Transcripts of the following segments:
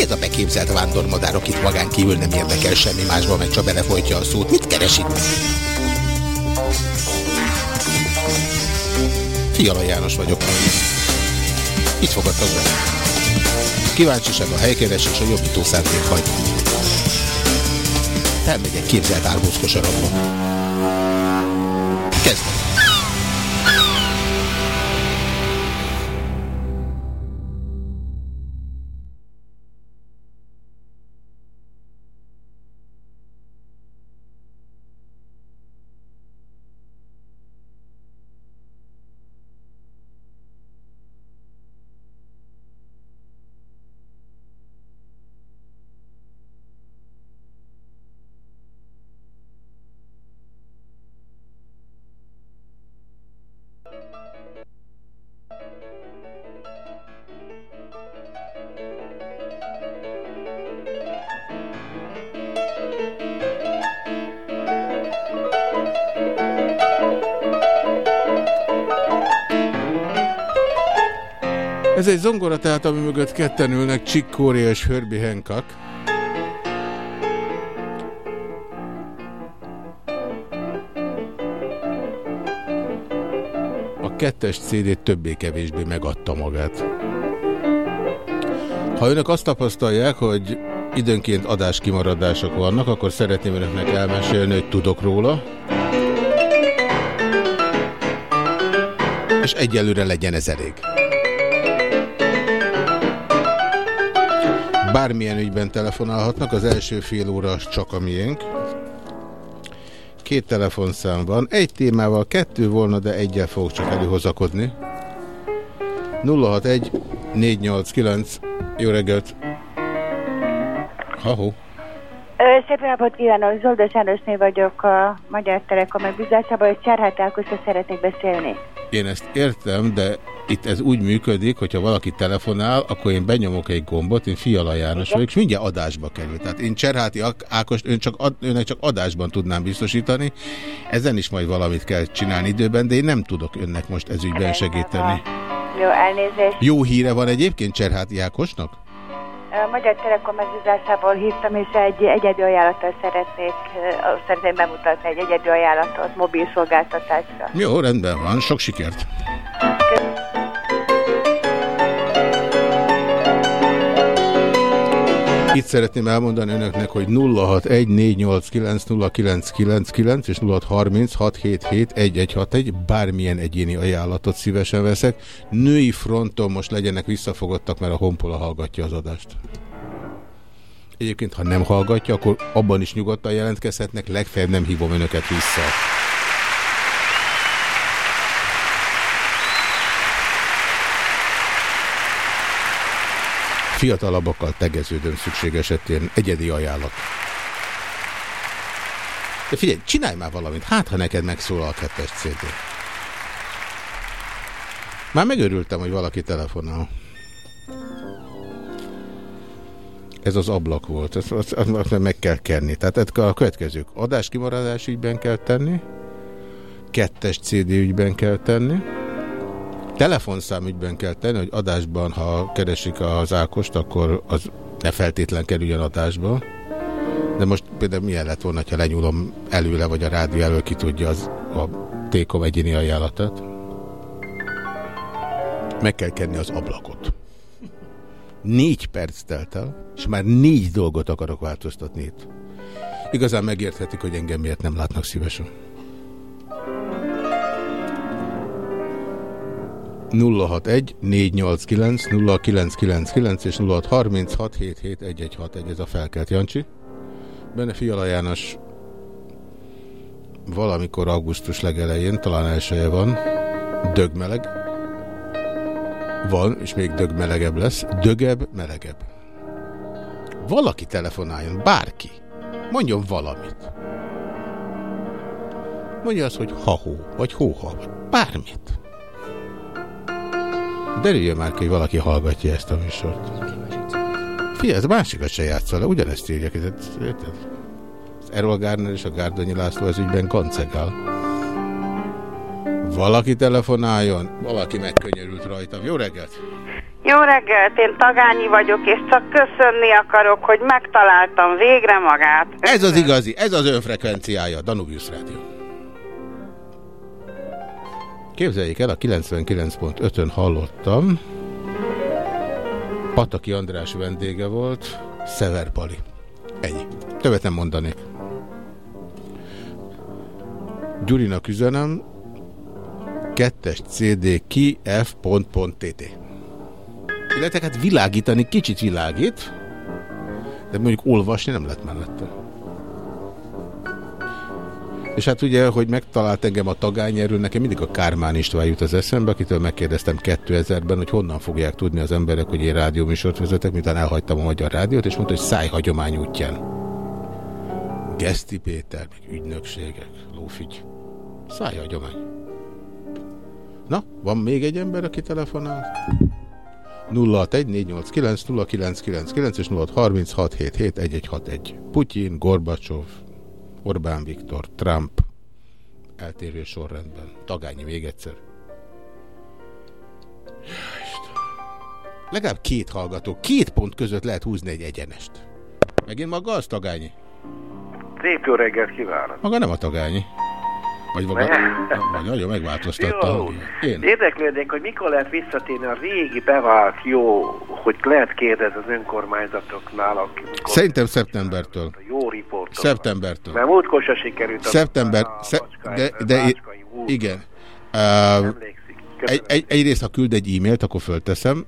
Ez a beképzelt vándormadár, akit magán kívül nem érdekel semmi másban, meg csak belefolytja a szót? Mit keres itt? Fiala János vagyok. Itt fogadtak be. Kíváncsiság a helykeres és a jobbító szándék hagy. Elmegyek képzelt árbózkosarakba. Kezdem. Corea és Herbie Hancock. A kettes CD többé-kevésbé megadta magát. Ha önök azt tapasztalják, hogy időnként adáskimaradások vannak, akkor szeretném önöknek elmesélni, hogy tudok róla. És egyelőre legyen ez elég. Bármilyen ügyben telefonálhatnak, az első fél óra csak a miénk. Két telefonszám van, egy témával kettő volna, de egyel fogok csak előhozakodni. 061 489 jó reggelt! Ha-ho! Szép napot kívánok, Zoldos Jánosné vagyok a Magyar Telekom megbízásában, hogy Cserhát Ákosra szeretnék beszélni. Én ezt értem, de itt ez úgy működik, hogyha valaki telefonál, akkor én benyomok egy gombot, én Fiala János vagyok, és mindjárt adásba kerül. Tehát én Cserháti Ákos, ön csak, ad, önnek csak adásban tudnám biztosítani. Ezen is majd valamit kell csinálni időben, de én nem tudok önnek most ezügyben segíteni. Jó, elnézést. Jó híre van egyébként Cserháti Ákosnak? Magyar Telekom megbízásából hívtam, és egy egyedül ajánlattal szeretnék, szeretném bemutatni egy egyedül ajánlatot mobil szolgáltatásra. Jó, rendben van, sok sikert. Itt szeretném elmondani önöknek, hogy 0614890999 és 0636771161 bármilyen egyéni ajánlatot szívesen veszek. Női fronton most legyenek visszafogottak, mert a Honpola hallgatja az adást. Egyébként, ha nem hallgatja, akkor abban is nyugodtan jelentkezhetnek, legfeljebb nem hívom önöket vissza. Fiatalabbakkal tegeződön szükség esetén egyedi ajánlat. De figyelj, csinálj már valamit, hát ha neked megszólal a kettes CD. Már megörültem, hogy valaki telefonál. Ez az ablak volt, ezt, azt, azt meg kell kenni. Tehát a következők adáskimaradás ügyben kell tenni, kettes CD ügyben kell tenni, Telefonszámügyben kell tenni, hogy adásban, ha keresik az Ákost, akkor az ne feltétlen kerüljön adásba. De most például milyen lett volna, ha lenyúlom előle, vagy a rádió elől ki tudja az, a Tékom egyéni ajánlatát? Meg kell kenni az ablakot. Négy perc telt el, és már négy dolgot akarok változtatni itt. Igazán megérthetik, hogy engem miért nem látnak szívesen. 061 489 0999 és 0636771161 ez a felkelt Jancsi. Benne Fiala János valamikor augusztus legelején, talán elsője van, dögmeleg. Van, és még dögmelegebb lesz. Dögebb, melegebb. Valaki telefonáljon, bárki. Mondjon valamit. Mondja azt, hogy ha-hó, vagy hóha, bármit. Derüljön már ki, hogy valaki hallgatja ezt a műsort. Figyelj, ez másikat se játszol ugyanezt. Érted? Az Errol Garner és a Gárdonyi László az ügyben koncegál. Valaki telefonáljon, valaki megkönyörült rajtam. Jó reggelt! Jó reggelt, én Tagányi vagyok, és csak köszönni akarok, hogy megtaláltam végre magát. Ez az igazi, ez az önfrekvenciája, Danubius Rádió. Képzeljék el, a 99.5-ön hallottam. Pataki András vendége volt, Szever Pali. Ennyi. Többet nem mondanék. Gyurinak üzenem, kettes CD ki f.tt. Illetve hát világítani kicsit világít, de mondjuk olvasni nem lett mellette. És hát ugye, hogy megtalált engem a tagány nekem mindig a Kármán István jut az eszembe, akitől megkérdeztem 2000-ben, hogy honnan fogják tudni az emberek, hogy én rádióműsort vezetek, miután elhagytam a Magyar Rádiót, és mondta, hogy szájhagyomány útján. Geszti Péter, meg ügynökségek, lófigy. Szájhagyomány. Na, van még egy ember, aki telefonál? 061 0999 és 0636771161. Putyin, Gorbacsov, Orbán Viktor, Trump, eltérő sorrendben. Tagányi még egyszer. Legalább két hallgató, két pont között lehet húzni egy egyenest. Megint maga az Tagányi? Szép jó reggelt kívánok! Maga nem a Tagányi. Vagy maga, vagy nagyon megváltoztatta. Jó. Én. Érdeklődnék, hogy mikor lehet visszatérni a régi bevált jó, hogy lehet kérdezni az önkormányzatoknál. Szerintem szeptembertől. A jó riportot. Szeptembertől. Mert múltkor se sikerült. Szeptember. A, sze de, de, igen. Uh, egy, egy, egyrészt, ha küld egy e-mailt, akkor fölteszem.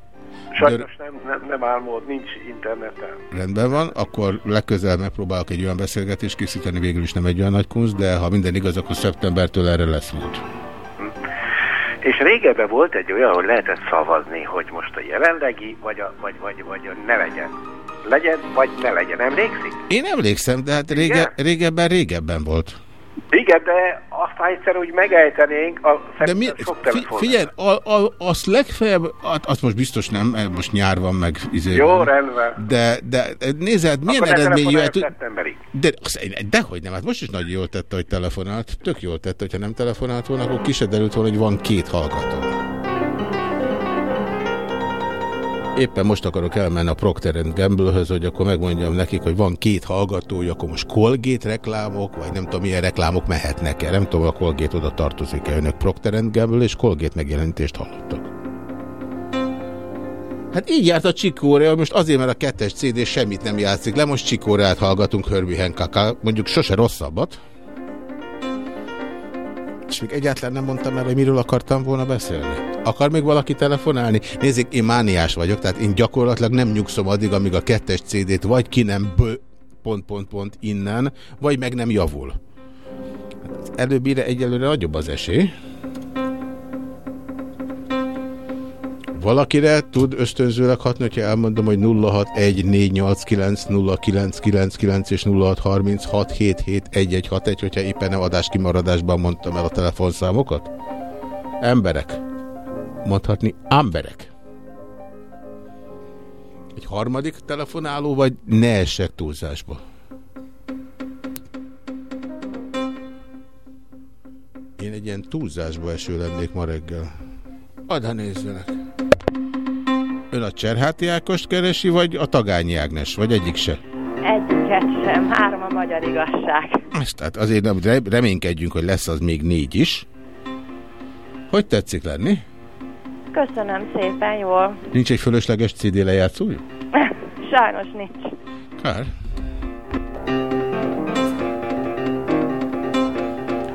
Sajnos nem, nem, nem álmod, nincs interneten. Rendben van, akkor legközelebb megpróbálok egy olyan beszélgetést készíteni, végül is nem egy olyan nagy kunst, de ha minden igaz, akkor szeptembertől erre lesz mód. És régebben volt egy olyan, hogy lehetett szavazni, hogy most a jelenlegi, vagy a, vagy, vagy, vagy a ne legyen. Legyen, vagy ne legyen. Emlékszik? Én emlékszem, de hát rége, régebben régebben volt. Igen, de azt egyszer úgy megejtenénk, a de mi, fi, figyelj, a, a, azt legfeljebb, azt most biztos nem, most nyár van meg. Izé, Jó, rendben. De, de nézed, milyen Akkor eredmény jöhet? De, dehogy nem, hát most is nagyon jól tette, hogy telefonált. Tök jól tette, hogyha nem telefonált volna, akkor kisedelült volna, hogy van két hallgató. Éppen most akarok elmenni a Procter Gamble-höz, hogy akkor megmondjam nekik, hogy van két hallgató, hogy akkor most Colgate reklámok, vagy nem tudom, milyen reklámok mehetnek-e. Nem tudom, a Colgate oda tartozik-e önök Procter Gamble, és Colgate megjelentést hallottak. Hát így járt a Csikóre, most azért, mert a kettes CD semmit nem játszik le, most Csikórát hallgatunk Herbie Hancock, mondjuk sose rosszabbat. És még egyáltalán nem mondtam el, hogy miről akartam volna beszélni. Akar még valaki telefonálni? Nézzék, én mániás vagyok, tehát én gyakorlatilag nem nyugszom addig, amíg a kettes CD-t vagy ki nem bő, pont, pont, pont innen, vagy meg nem javul. Hát előbbire egyelőre nagyobb az esély. Valakire tud ösztönzőleg hatni, hogyha elmondom, hogy 0614890999 és 0636771161, hogyha éppen nem adás kimaradásban mondtam el a telefonszámokat? Emberek mondhatni emberek. Egy harmadik telefonáló, vagy ne essek túlzásba? Én egy ilyen túlzásba eső lennék ma reggel. Adha nézzenek. Ön a Cserháti Ákost keresi, vagy a Tagányi Ágnes, vagy egyik se? Egyiket sem, három a magyar igazság. Ezt, tehát azért nem reménykedjünk, hogy lesz az még négy is. Hogy tetszik lenni? Köszönöm szépen, jól. Nincs egy fölösleges CD lejátszója? Sajnos nincs. Kár.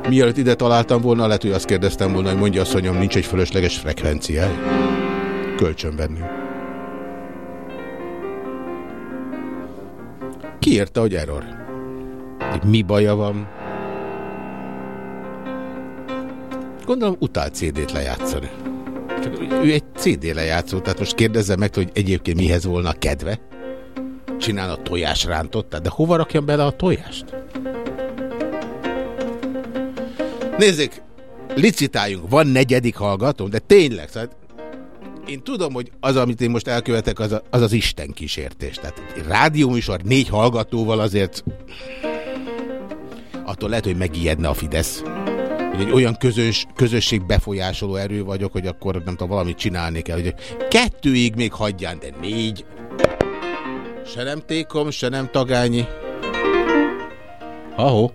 Mielőtt ide találtam volna, lehet, hogy azt kérdeztem volna, hogy mondja asszonyom, nincs egy fölösleges frekvenciája. Kölcsönvenni. Ki érte, hogy error? Mi baja van? Gondolom utál CD-t lejátszani. Csak ő egy CD lejátszó, tehát most kérdezzem meg, hogy egyébként mihez volna kedve? Csinálna tojásrántot, de hova rakjam bele a tojást? Nézzék, licitáljunk, van negyedik hallgató, de tényleg, szóval én tudom, hogy az, amit én most elkövetek, az a, az, az Isten kísértés. Tehát rádióműsor négy hallgatóval azért attól lehet, hogy megijedne a Fidesz. hogy egy olyan közös, közösség befolyásoló erő vagyok, hogy akkor nem tudom, valamit csinálni kell. Hogy kettőig még hagyján, de négy. Se nem tékom, se nem tagányi. Ha-ho.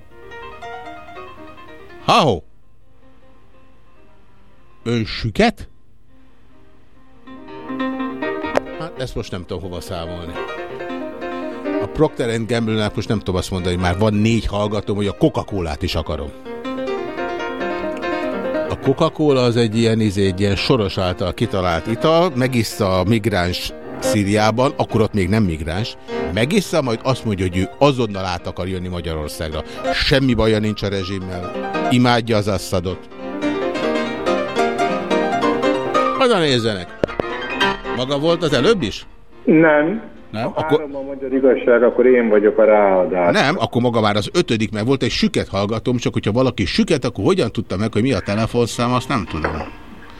Ha-ho. Ön süket? Ezt most nem tudom hova számolni. A Procter Gamble-nek most nem tudom azt mondani, hogy már van négy hallgatom, hogy a Coca-Colát is akarom. A Coca-Cola az egy ilyen, izé, egy ilyen soros által kitalált ital, megissza a migráns Szíriában, akkor ott még nem migráns, megissza, majd azt mondja, hogy ő azonnal át akar jönni Magyarországra. Semmi baja nincs a rezsimmel. Imádja az asszadot. Oda nézzenek. Maga volt az előbb is? Nem. Nem? Ha akkor... a magyar igazság, akkor én vagyok a ráadás. Nem, akkor maga már az ötödik, mert volt egy süket hallgatom, csak hogyha valaki süket, akkor hogyan tudta meg, hogy mi a telefonszám, azt nem tudom.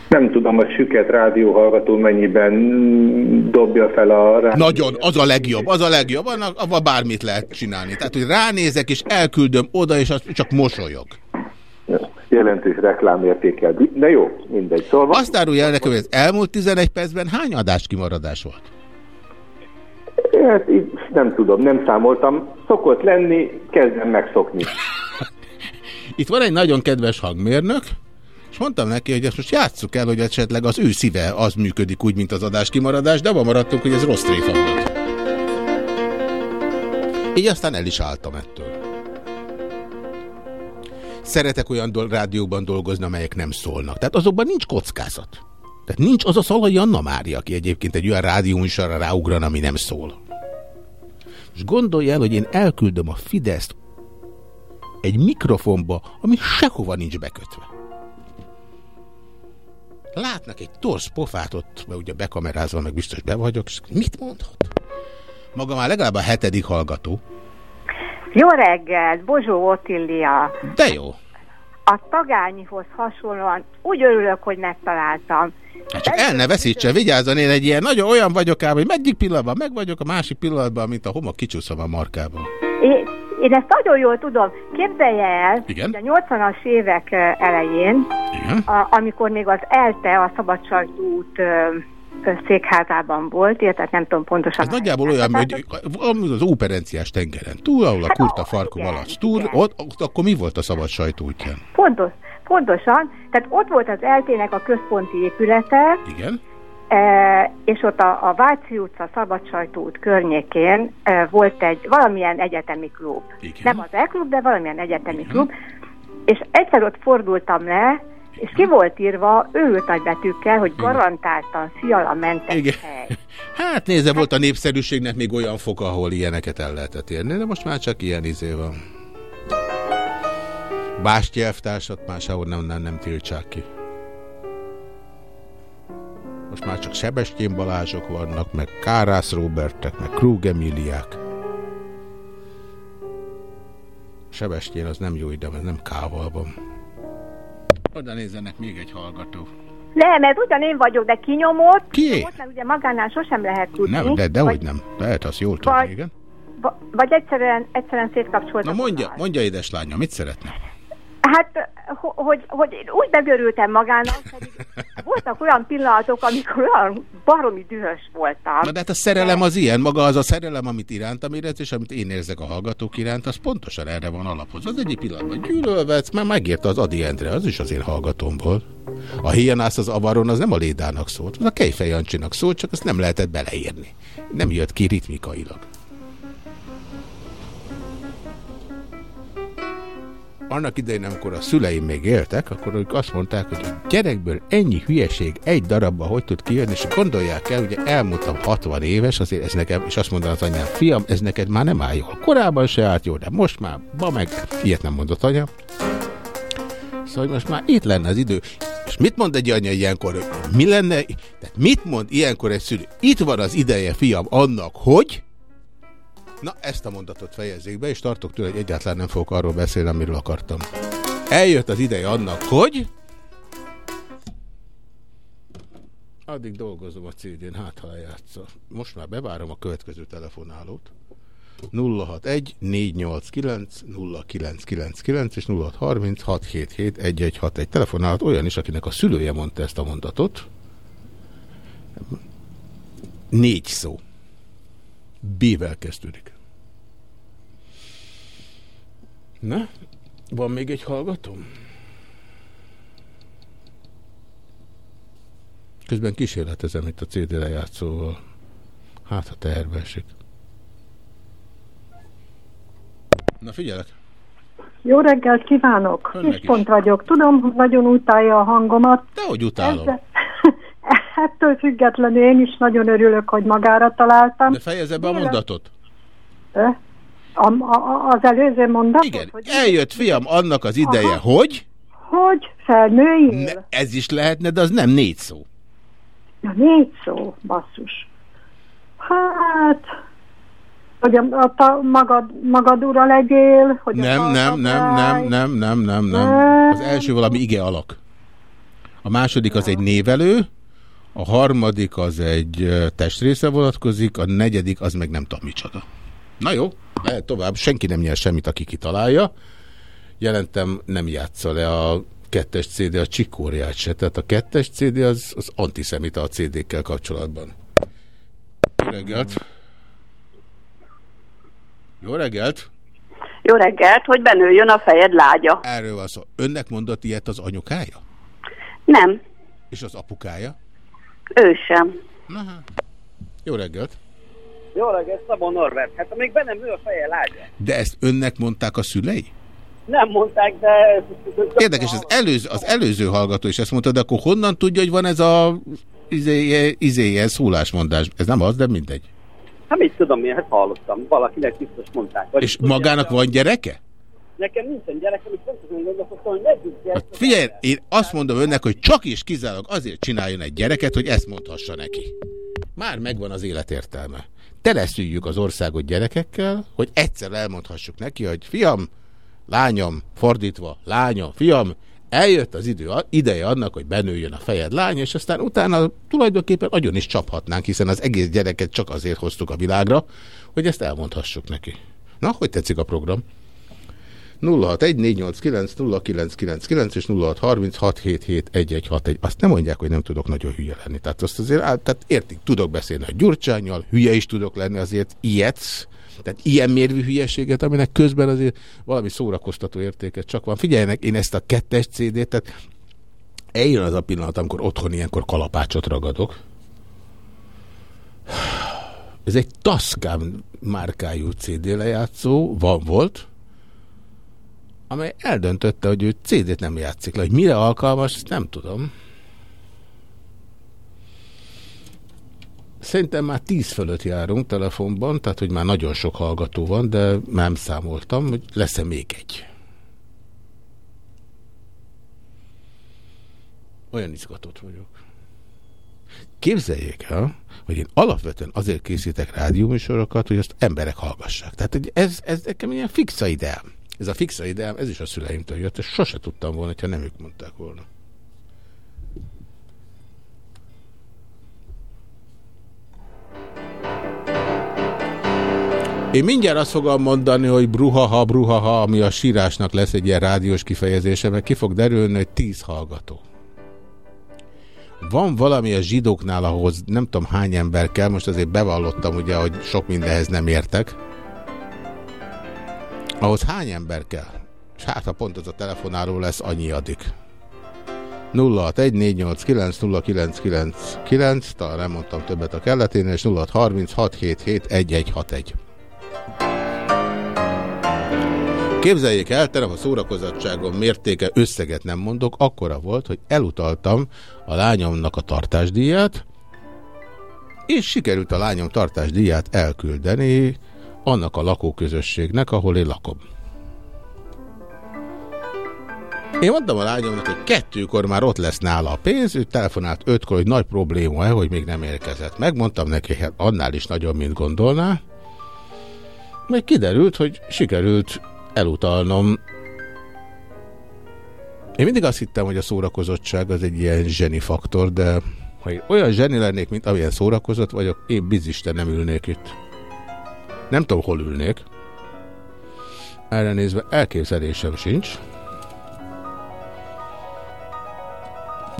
Nem tudom, a süket rádióhallgató mennyiben dobja fel a rádió. Nagyon, az a legjobb, az a legjobb, annak, abban bármit lehet csinálni. Tehát, hogy ránézek és elküldöm oda, és azt csak mosolyog. Jelentős reklámértékkel. De jó, mindegy. Szóval Azt árulja el nekem, hogy az elmúlt 11 percben hány adás kimaradás volt? Hát, nem tudom, nem számoltam. Szokott lenni, kezdem megszokni. Itt van egy nagyon kedves hangmérnök, és mondtam neki, hogy ezt most játsszuk el, hogy esetleg az ő szíve az működik úgy, mint az adás kimaradás, de abban maradtunk, hogy ez rossz tréfa volt. Így aztán el is álltam ettől. Szeretek olyan do rádióban dolgozni, amelyek nem szólnak. Tehát azokban nincs kockázat. Tehát nincs az a Szalai Anna Mária, aki egyébként egy olyan rádióműsorra ráugran, ami nem szól. És gondolj el, hogy én elküldöm a Fideszt egy mikrofonba, ami sehova nincs bekötve. Látnak egy torsz pofát ott, mert ugye bekamerázva, meg biztos be vagyok, és mit mondhat? Maga már legalább a hetedik hallgató. Jó reggelt, Bozsó Otillia. De jó. A tagányihoz hasonlóan úgy örülök, hogy megtaláltam. Hát csak el ne veszítse, vigyázzon, én egy ilyen nagyon olyan vagyok ám, hogy egyik pillanatban meg vagyok, a másik pillanatban, mint a homok kicsúszom a markában. Én, én ezt nagyon jól tudom. Képzelje el, Igen? hogy a 80-as évek elején, Igen? A, amikor még az ELTE, a Szabadságút székházában volt, tehát nem tudom pontosan. Ez nagyjából olyan, hogy az óperenciás tengeren túl, ahol a Hát, kurta farkú malac túl, ott, ott akkor mi volt a szabad sajtó útján? Pontos, pontosan, tehát ott volt az eltének a központi épülete, Igen? e, és ott a, a Váci utca, Szabadsajtó út környékén e, volt egy valamilyen egyetemi klub. Igen. Nem az E-klub, de valamilyen egyetemi Igen. klub. És egyszer ott fordultam le, és ki volt írva őrült nagybetűkkel, hogy garantáltan fialamentes Igen. hely. Hát nézze, volt a népszerűségnek még olyan fok, ahol ilyeneket el lehetett érni, de most már csak ilyen izé van. Bástya elvtársat már sehol nem, nem, nem tiltsák ki. Most már csak Sebestyén Balázsok vannak, meg Kárász Robertek, meg Krug Emiliák. Sebestyén az nem jó ide, mert nem kával van. Oda nézzenek még egy hallgató. Nem, ez ugyan én vagyok, de kinyomott. Ki? Kinyomott, mert ugye magánál sosem lehet tudni. Nem, de dehogy vagy, nem. Lehet, azt jól Vagy- tudni, igen. Vagy egyszerűen, egyszerűen szétkapcsoltam. Na mondja, mondja édeslánya, mit szeretne? Hát, hogy, hogy úgy megörültem magának, pedig voltak olyan pillanatok, amikor olyan baromi dühös voltam. Na de hát a szerelem az ilyen, maga az a szerelem, amit irántam érez, és amit én érzek a hallgatók iránt, az pontosan erre van alapozva. Az egyik pillanatban gyűlölvetsz, mert megírta az Adi Endre, az is az én hallgatóm volt. A hienász az avaron, az nem a Lédának szólt, az a Kejfej Jancsinak szólt, csak azt nem lehetett beleírni. Nem jött ki ritmikailag. Annak idején, amikor a szüleim még éltek, akkor ők azt mondták, hogy a gyerekből ennyi hülyeség egy darabba hogy tud kijönni, és gondolják el, ugye elmúltam 60 éves, azért ez nekem, és azt mondta az anyám, fiam, ez neked már nem áll jól. Korábban se állt jól, de most már, ba meg, ilyet nem mondott anya. Szóval hogy most már itt lenne az idő. És mit mond egy anya ilyenkor? Mi lenne? Tehát mit mond ilyenkor egy szülő? Itt van az ideje, fiam, annak, hogy... Na, ezt a mondatot fejezzék be, és tartok tőle, hogy egyáltalán nem fogok arról beszélni, amiről akartam. Eljött az ideje annak, hogy... Addig dolgozom a CD-n, hát ha lejátsza. Most már bevárom a következő telefonálót. 061 489 0999 és 0630 677 1161 telefonálat olyan is, akinek a szülője mondta ezt a mondatot. Négy szó. B-vel kezdődik. Na, van még egy hallgatom? Közben kísérletezem itt a CD lejátszóval. Hát, ha teherbe esik. Na figyelek. Jó reggelt kívánok! Kispont vagyok. Tudom, hogy nagyon utálja a hangomat. Dehogy utálom. Ezzel... Ettől függetlenül én is nagyon örülök, hogy magára találtam. De fejezze be a mondatot. De? A, a, az előző mondatot? Igen, hogy eljött fiam annak az ideje, Aha. hogy? Hogy felnőjél? Ne, ez is lehetne, de az nem négy szó. Na négy szó, basszus. Hát, hogy a, a, a magad, magad ura legyél, hogy nem, a nem, nem, nem, nem, nem, nem, nem. Az első valami ige alak. A második az egy névelő, a harmadik az egy testrésze vonatkozik, a negyedik az meg nem tudom micsoda. Na jó, lehet tovább, senki nem nyer semmit, aki kitalálja. Jelentem, nem játsza le a kettes CD a csikóriát se, tehát a kettes CD az, az antiszemita a CD-kkel kapcsolatban. Jó reggelt! Jó reggelt! Jó reggelt, hogy benőjön a fejed lágya. Erről van szó. Önnek mondott ilyet az anyukája? Nem. És az apukája? Ő sem. Na hát. Jó reggelt! Jó reggelt, Szabó Norbert. Hát még bennem nő a feje lágya. De ezt önnek mondták a szülei? Nem mondták, de... Érdekes, az előző, az előző hallgató is ezt mondta, de akkor honnan tudja, hogy van ez a izé, izé, szólásmondás? Ez nem az, de mindegy. Hát mit tudom, én hát hallottam. Valakinek biztos mondták. Vagy és magának van gyereke? Nekem nincsen gyerekem, és nem tudom gondolkodtam, hogy. Hát figyelj, én azt mondom önnek, hogy csak is kizárólag azért csináljon egy gyereket, hogy ezt mondhassa neki. Már megvan az életértelme. Teleszüljük az országot gyerekekkel, hogy egyszer elmondhassuk neki, hogy fiam, lányom, fordítva, lányom, fiam, eljött az idő, ideje annak, hogy benőjön a fejed lány, és aztán utána tulajdonképpen agyon is csaphatnánk, hiszen az egész gyereket csak azért hoztuk a világra, hogy ezt elmondhassuk neki. Na, hogy tetszik a program? 0614890999 és 0636771161. Azt nem mondják, hogy nem tudok nagyon hülye lenni. Tehát azt azért, tehát értik, tudok beszélni a gyurcsányjal, hülye is tudok lenni, azért ilyet, tehát ilyen mérvű hülyeséget, aminek közben azért valami szórakoztató értéket csak van. Figyeljenek, én ezt a kettes CD-t, tehát eljön az a pillanat, amikor otthon ilyenkor kalapácsot ragadok. Ez egy Tascam márkájú CD lejátszó, van, volt, amely eldöntötte, hogy ő CD-t nem játszik le. Hogy mire alkalmas, ezt nem tudom. Szerintem már tíz fölött járunk telefonban, tehát hogy már nagyon sok hallgató van, de nem számoltam, hogy lesz-e még egy. Olyan izgatott vagyok. Képzeljék el, hogy én alapvetően azért készítek rádióműsorokat, hogy azt emberek hallgassák. Tehát ez, ez nekem ilyen fixa ideám. Ez a fixa ideám, ez is a szüleimtől jött, és sose tudtam volna, ha nem ők mondták volna. Én mindjárt azt fogom mondani, hogy bruhaha, bruhaha, ami a sírásnak lesz egy ilyen rádiós kifejezése, mert ki fog derülni, hogy tíz hallgató. Van valami a zsidóknál, ahhoz nem tudom hány ember kell, most azért bevallottam ugye, hogy sok mindenhez nem értek. Ahhoz hány ember kell? És hát ha pont az a telefonáló lesz, annyi adik. 0614890999, talán nem mondtam többet a kelletén, és 0636771161. Képzeljék el, terem a szórakozottságom mértéke összeget nem mondok, akkora volt, hogy elutaltam a lányomnak a tartásdíját, és sikerült a lányom tartásdíját elküldeni annak a lakóközösségnek, ahol én lakom. Én mondtam a lányomnak, hogy kettőkor már ott lesz nála a pénz, ő telefonált ötkor, hogy nagy probléma-e, hogy még nem érkezett. Megmondtam neki, hát annál is nagyon, mint gondolná. Meg kiderült, hogy sikerült elutalnom. Én mindig azt hittem, hogy a szórakozottság az egy ilyen zseni faktor, de ha én olyan zseni lennék, mint amilyen szórakozott vagyok, én bizisten nem ülnék itt. Nem tudom, hol ülnék. Erre nézve elképzelésem sincs.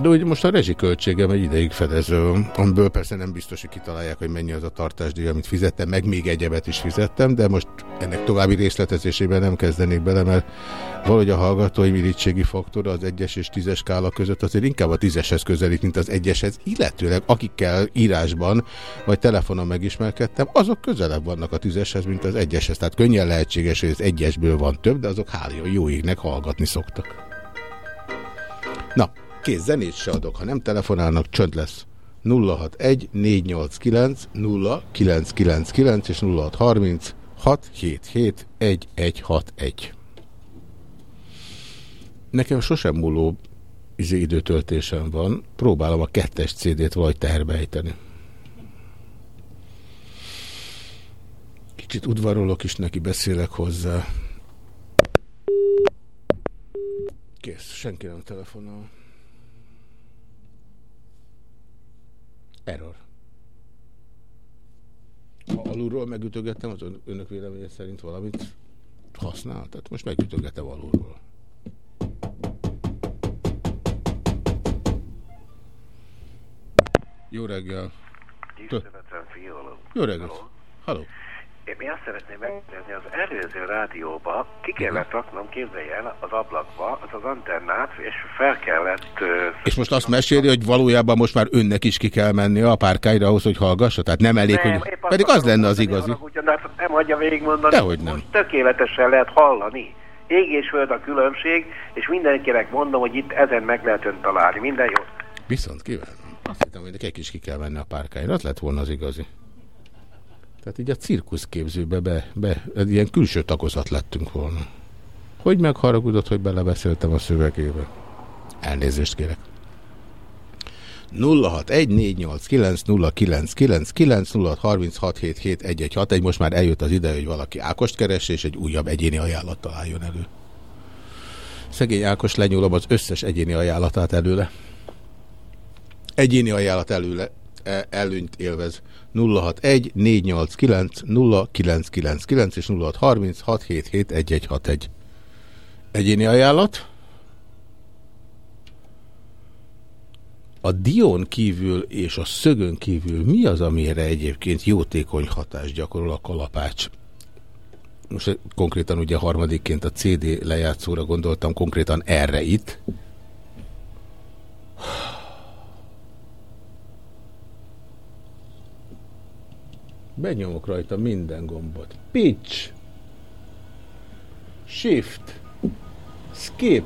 De úgy most a rezsiköltségem egy ideig fedező, amiből persze nem biztos, hogy kitalálják, hogy mennyi az a tartásdíj, amit fizettem, meg még egyebet is fizettem, de most ennek további részletezésében nem kezdenék bele, mert valahogy a hallgatói irítségi faktor az egyes és tízes skála között azért inkább a tízeshez közelít, mint az egyeshez, illetőleg akikkel írásban vagy telefonon megismerkedtem, azok közelebb vannak a tízeshez, mint az egyeshez. Tehát könnyen lehetséges, hogy az egyesből van több, de azok hála jó égnek hallgatni szoktak. Na, Kész, zenét se adok, ha nem telefonálnak, csönd lesz. 061 489 0999 és 0630 677 1161. Nekem sosem múló izé időtöltésem van, próbálom a kettes CD-t valahogy teherbe ejteni. Kicsit udvarolok is neki, beszélek hozzá. Kész, senki nem telefonál. Error. Ha alulról megütögettem, az önök véleménye szerint valamit használ? Tehát most megütögetem alulról. Jó reggel. Jó reggel. Halló. Én azt szeretném megkérdezni, az előző rádióba ki kellett raknom, képzelj el, az ablakba, az az antennát, és fel kellett... Uh, és most azt meséli, hogy valójában most már önnek is ki kell menni a párkáira ahhoz, hogy hallgassa? Tehát nem elég, nem, hogy... Pedig az lenne az igazi. Ugyan, de nem hagyja végigmondani. Dehogy nem. Most tökéletesen lehet hallani. Ég és föld a különbség, és mindenkinek mondom, hogy itt ezen meg lehet ön találni. Minden jó. Viszont kívánom. Azt hittem, hogy nekik is ki kell menni a párkáira. Az lett volna az igazi. Tehát így a cirkuszképzőbe be, be, ilyen külső tagozat lettünk volna. Hogy megharagudott, hogy belebeszéltem a szövegébe? Elnézést kérek. 0614890999 egy most már eljött az ide, hogy valaki Ákost keres, és egy újabb egyéni ajánlat találjon elő. Szegény Ákos lenyúlom az összes egyéni ajánlatát előle. Egyéni ajánlat előle, e, előnyt élvez. 061 489 0999 és 0630 677 1161. Egyéni ajánlat? A dión kívül és a szögön kívül mi az, amire egyébként jótékony hatást gyakorol a kalapács? Most konkrétan ugye harmadikként a CD lejátszóra gondoltam, konkrétan erre itt. Benyomok rajta minden gombot. Pitch. Shift. Skip.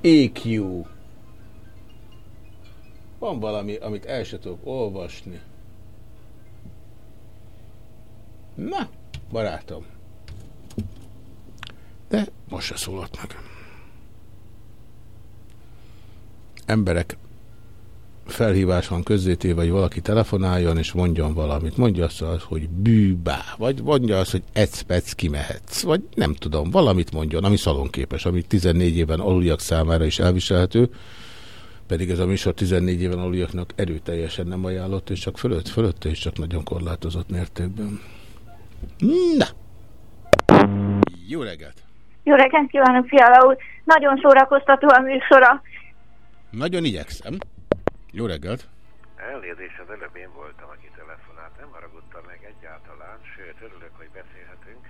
EQ. Van valami, amit el se tudok olvasni. Na, barátom. De most se szólott meg. Emberek felhívás van közzétéve, vagy valaki telefonáljon, és mondjon valamit. Mondja azt, hogy bűbá, vagy mondja azt, hogy ecpec kimehetsz, vagy nem tudom, valamit mondjon, ami szalonképes, ami 14 éven aluliak számára is elviselhető, pedig ez a műsor 14 éven aluliaknak erőteljesen nem ajánlott, és csak fölött, fölött, és csak nagyon korlátozott mértékben. Na! Jó reggelt! Jó reggelt kívánok, Fiala úr! Nagyon szórakoztató a műsora. Nagyon igyekszem. Jó reggelt! Elnézést, az előbb én voltam, aki telefonált. Nem haragudtam meg egyáltalán, sőt, örülök, hogy beszélhetünk.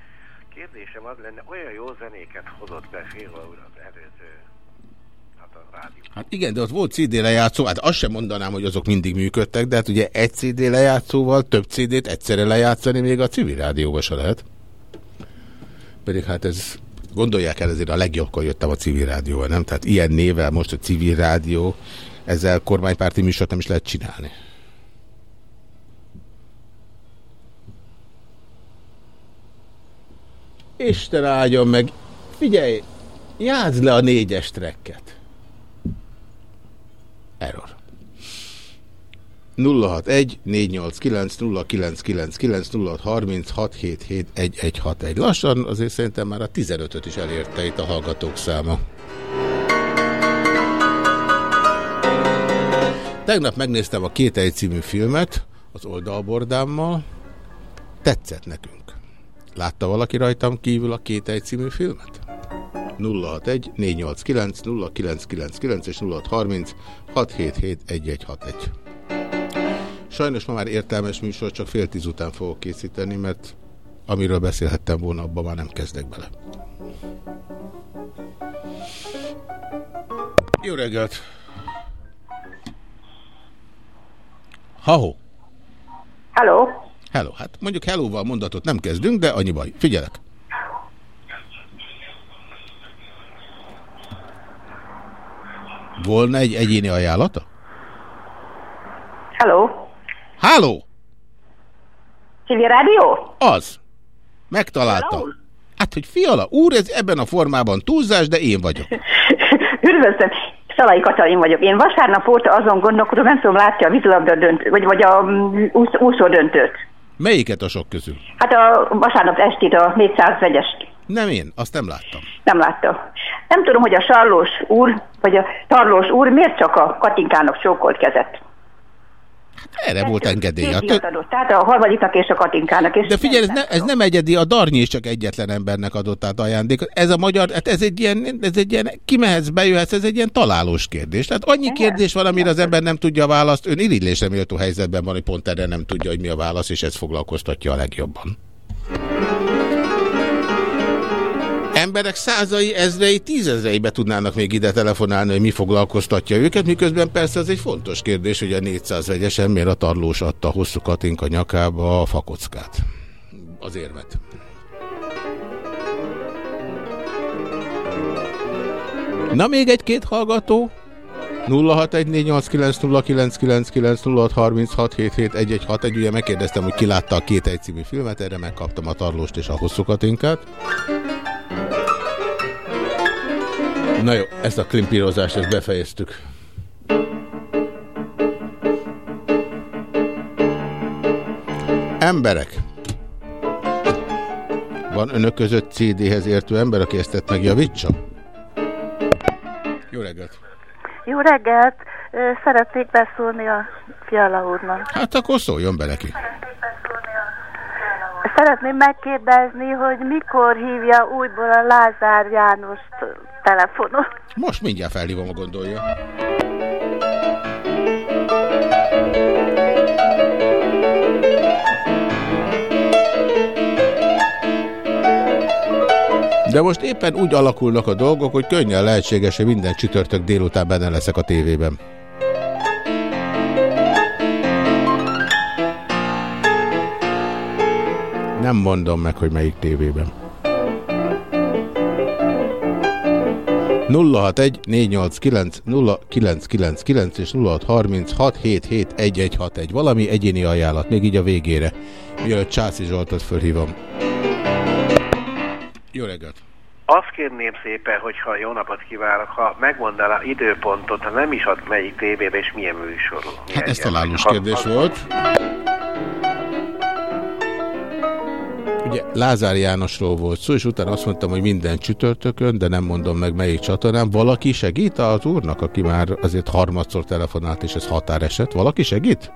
Kérdésem az lenne, olyan jó zenéket hozott be fél úr az előző hát. Hát igen, de ott volt CD lejátszó, hát azt sem mondanám, hogy azok mindig működtek, de hát ugye egy CD lejátszóval több CD-t egyszerre lejátszani még a civil rádióba se lehet. Pedig hát ez gondolják el, ezért a legjobbkor jöttem a civil rádióval, nem? Tehát ilyen nével most a civil rádió, ezzel kormánypárti műsort nem is lehet csinálni. Isten áldjon meg! Figyelj! Játsz le a négyes trekket! Error. 061 489 0999 0630 677 1161. Lassan azért szerintem már a 15-öt is elérte itt a hallgatók száma. Tegnap megnéztem a Két egy című filmet az oldalbordámmal. tetszett nekünk. Látta valaki rajtam kívül a Két egy című filmet? 061 489 0999 és 0630 677 1161. Sajnos ma már értelmes műsor, csak fél tíz után fogok készíteni, mert amiről beszélhettem volna, abban már nem kezdek bele. Jó reggelt! Ha-ho! Hello! Hello. Hát mondjuk hello-val mondatot nem kezdünk, de annyi baj. Figyelek! Volna egy egyéni ajánlata? Hello! Halló! Civil Rádió? Az. Megtalálta. Hát, hogy fiala, úr, ez ebben a formában túlzás, de én vagyok. Üdvözlöm! Szalai Katalin vagyok. Én vasárnap óta azon gondolkodom, nem tudom, látja a vízilabda döntőt, vagy, vagy a mm, úsz, úszó döntőt. Melyiket a sok közül? Hát a vasárnap estét a 400 vegyest. Nem én, azt nem láttam. Nem látta. Nem tudom, hogy a Sarlós úr, vagy a Tarlós úr miért csak a Katinkának csókolt kezet. Erre volt engedélye. Két díjat adott, tehát a harmadiknak és a Katinkának. És De figyelj, ez, ne, ez nem egyedi, a Darnyi is csak egyetlen embernek adott át ajándékot. Ez a magyar, hát ez egy ilyen, ez egy ilyen kimehetsz, bejöhetsz, ez egy ilyen találós kérdés. Tehát annyi kérdés van, amire az ember nem tudja a választ. Ön irigylésre méltó helyzetben van, hogy pont erre nem tudja, hogy mi a válasz, és ez foglalkoztatja a legjobban. Emberek százai, ezrei, tízezrei be tudnának még ide telefonálni, hogy mi foglalkoztatja őket, miközben persze ez egy fontos kérdés, hogy a 400 vegyesen miért a tarlós adta hosszú Katinka nyakába a fakockát. Az érvet. Na még egy-két hallgató? 0614890999 ugye megkérdeztem, hogy ki látta a két egy című filmet, erre megkaptam a tarlóst és a hosszú Katinkát. Na jó, ezt a klimpírozást, ezt befejeztük. Emberek! Van önök között CD-hez értő ember, aki ezt tett megjavítsa? Jó reggelt! Jó reggelt! Szeretnék beszólni a Fiala úrnak. Hát akkor szóljon be neki. Szeretném megkérdezni, hogy mikor hívja újból a Lázár Jánost telefonon. Most mindjárt felhívom a gondolja. De most éppen úgy alakulnak a dolgok, hogy könnyen lehetséges, hogy minden csütörtök délután benne leszek a tévében. Nem mondom meg, hogy melyik tévében. 061 489 0999 és 0636771161. Valami egyéni ajánlat, még így a végére. Mielőtt Császi Zsoltot fölhívom. Jó reggelt! Azt kérném szépen, hogyha jó napot kívánok, ha megmondaná időpontot, ha nem is ad melyik tévébe és milyen műsorú. Hát ez találós kérdés volt. Ugye Lázár Jánosról volt szó, és utána azt mondtam, hogy minden csütörtökön, de nem mondom meg melyik csatornán. Valaki segít az úrnak, aki már azért harmadszor telefonált, és ez határeset? Valaki segít?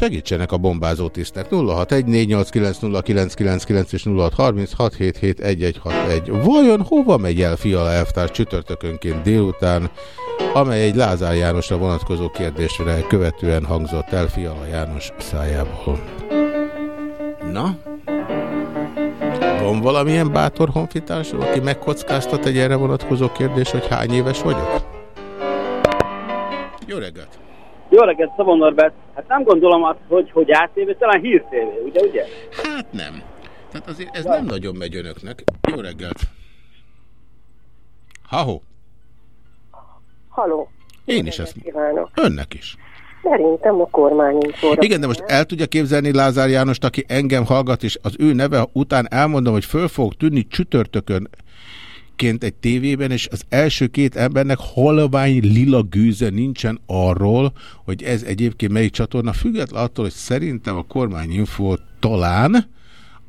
Segítsenek a bombázó tisztek. 0614890999 és 0636771161. Vajon hova megy el Fiala elvtárs csütörtökönként délután, amely egy Lázár Jánosra vonatkozó kérdésre követően hangzott el Fiala János szájából? Na? Van valamilyen bátor honfitársú, aki megkockáztat egy erre vonatkozó kérdés, hogy hány éves vagyok? Jó reggelt! Jó reggelt, Szabon Norbert. Hát nem gondolom azt, hogy, hogy ATV, talán hírtévé, ugye, ugye? Hát nem. Tehát azért ez ja. nem nagyon megy önöknek. Jó reggelt! Ha-ho! Haló! Én is ezt kívánok. Önnek is. Szerintem a kormányinfóra. Igen, de most el tudja képzelni Lázár Jánost, aki engem hallgat, és az ő neve után elmondom, hogy föl fog tűnni csütörtökön ként egy tévében, és az első két embernek halvány lila gőze nincsen arról, hogy ez egyébként melyik csatorna, független attól, hogy szerintem a kormányinfo talán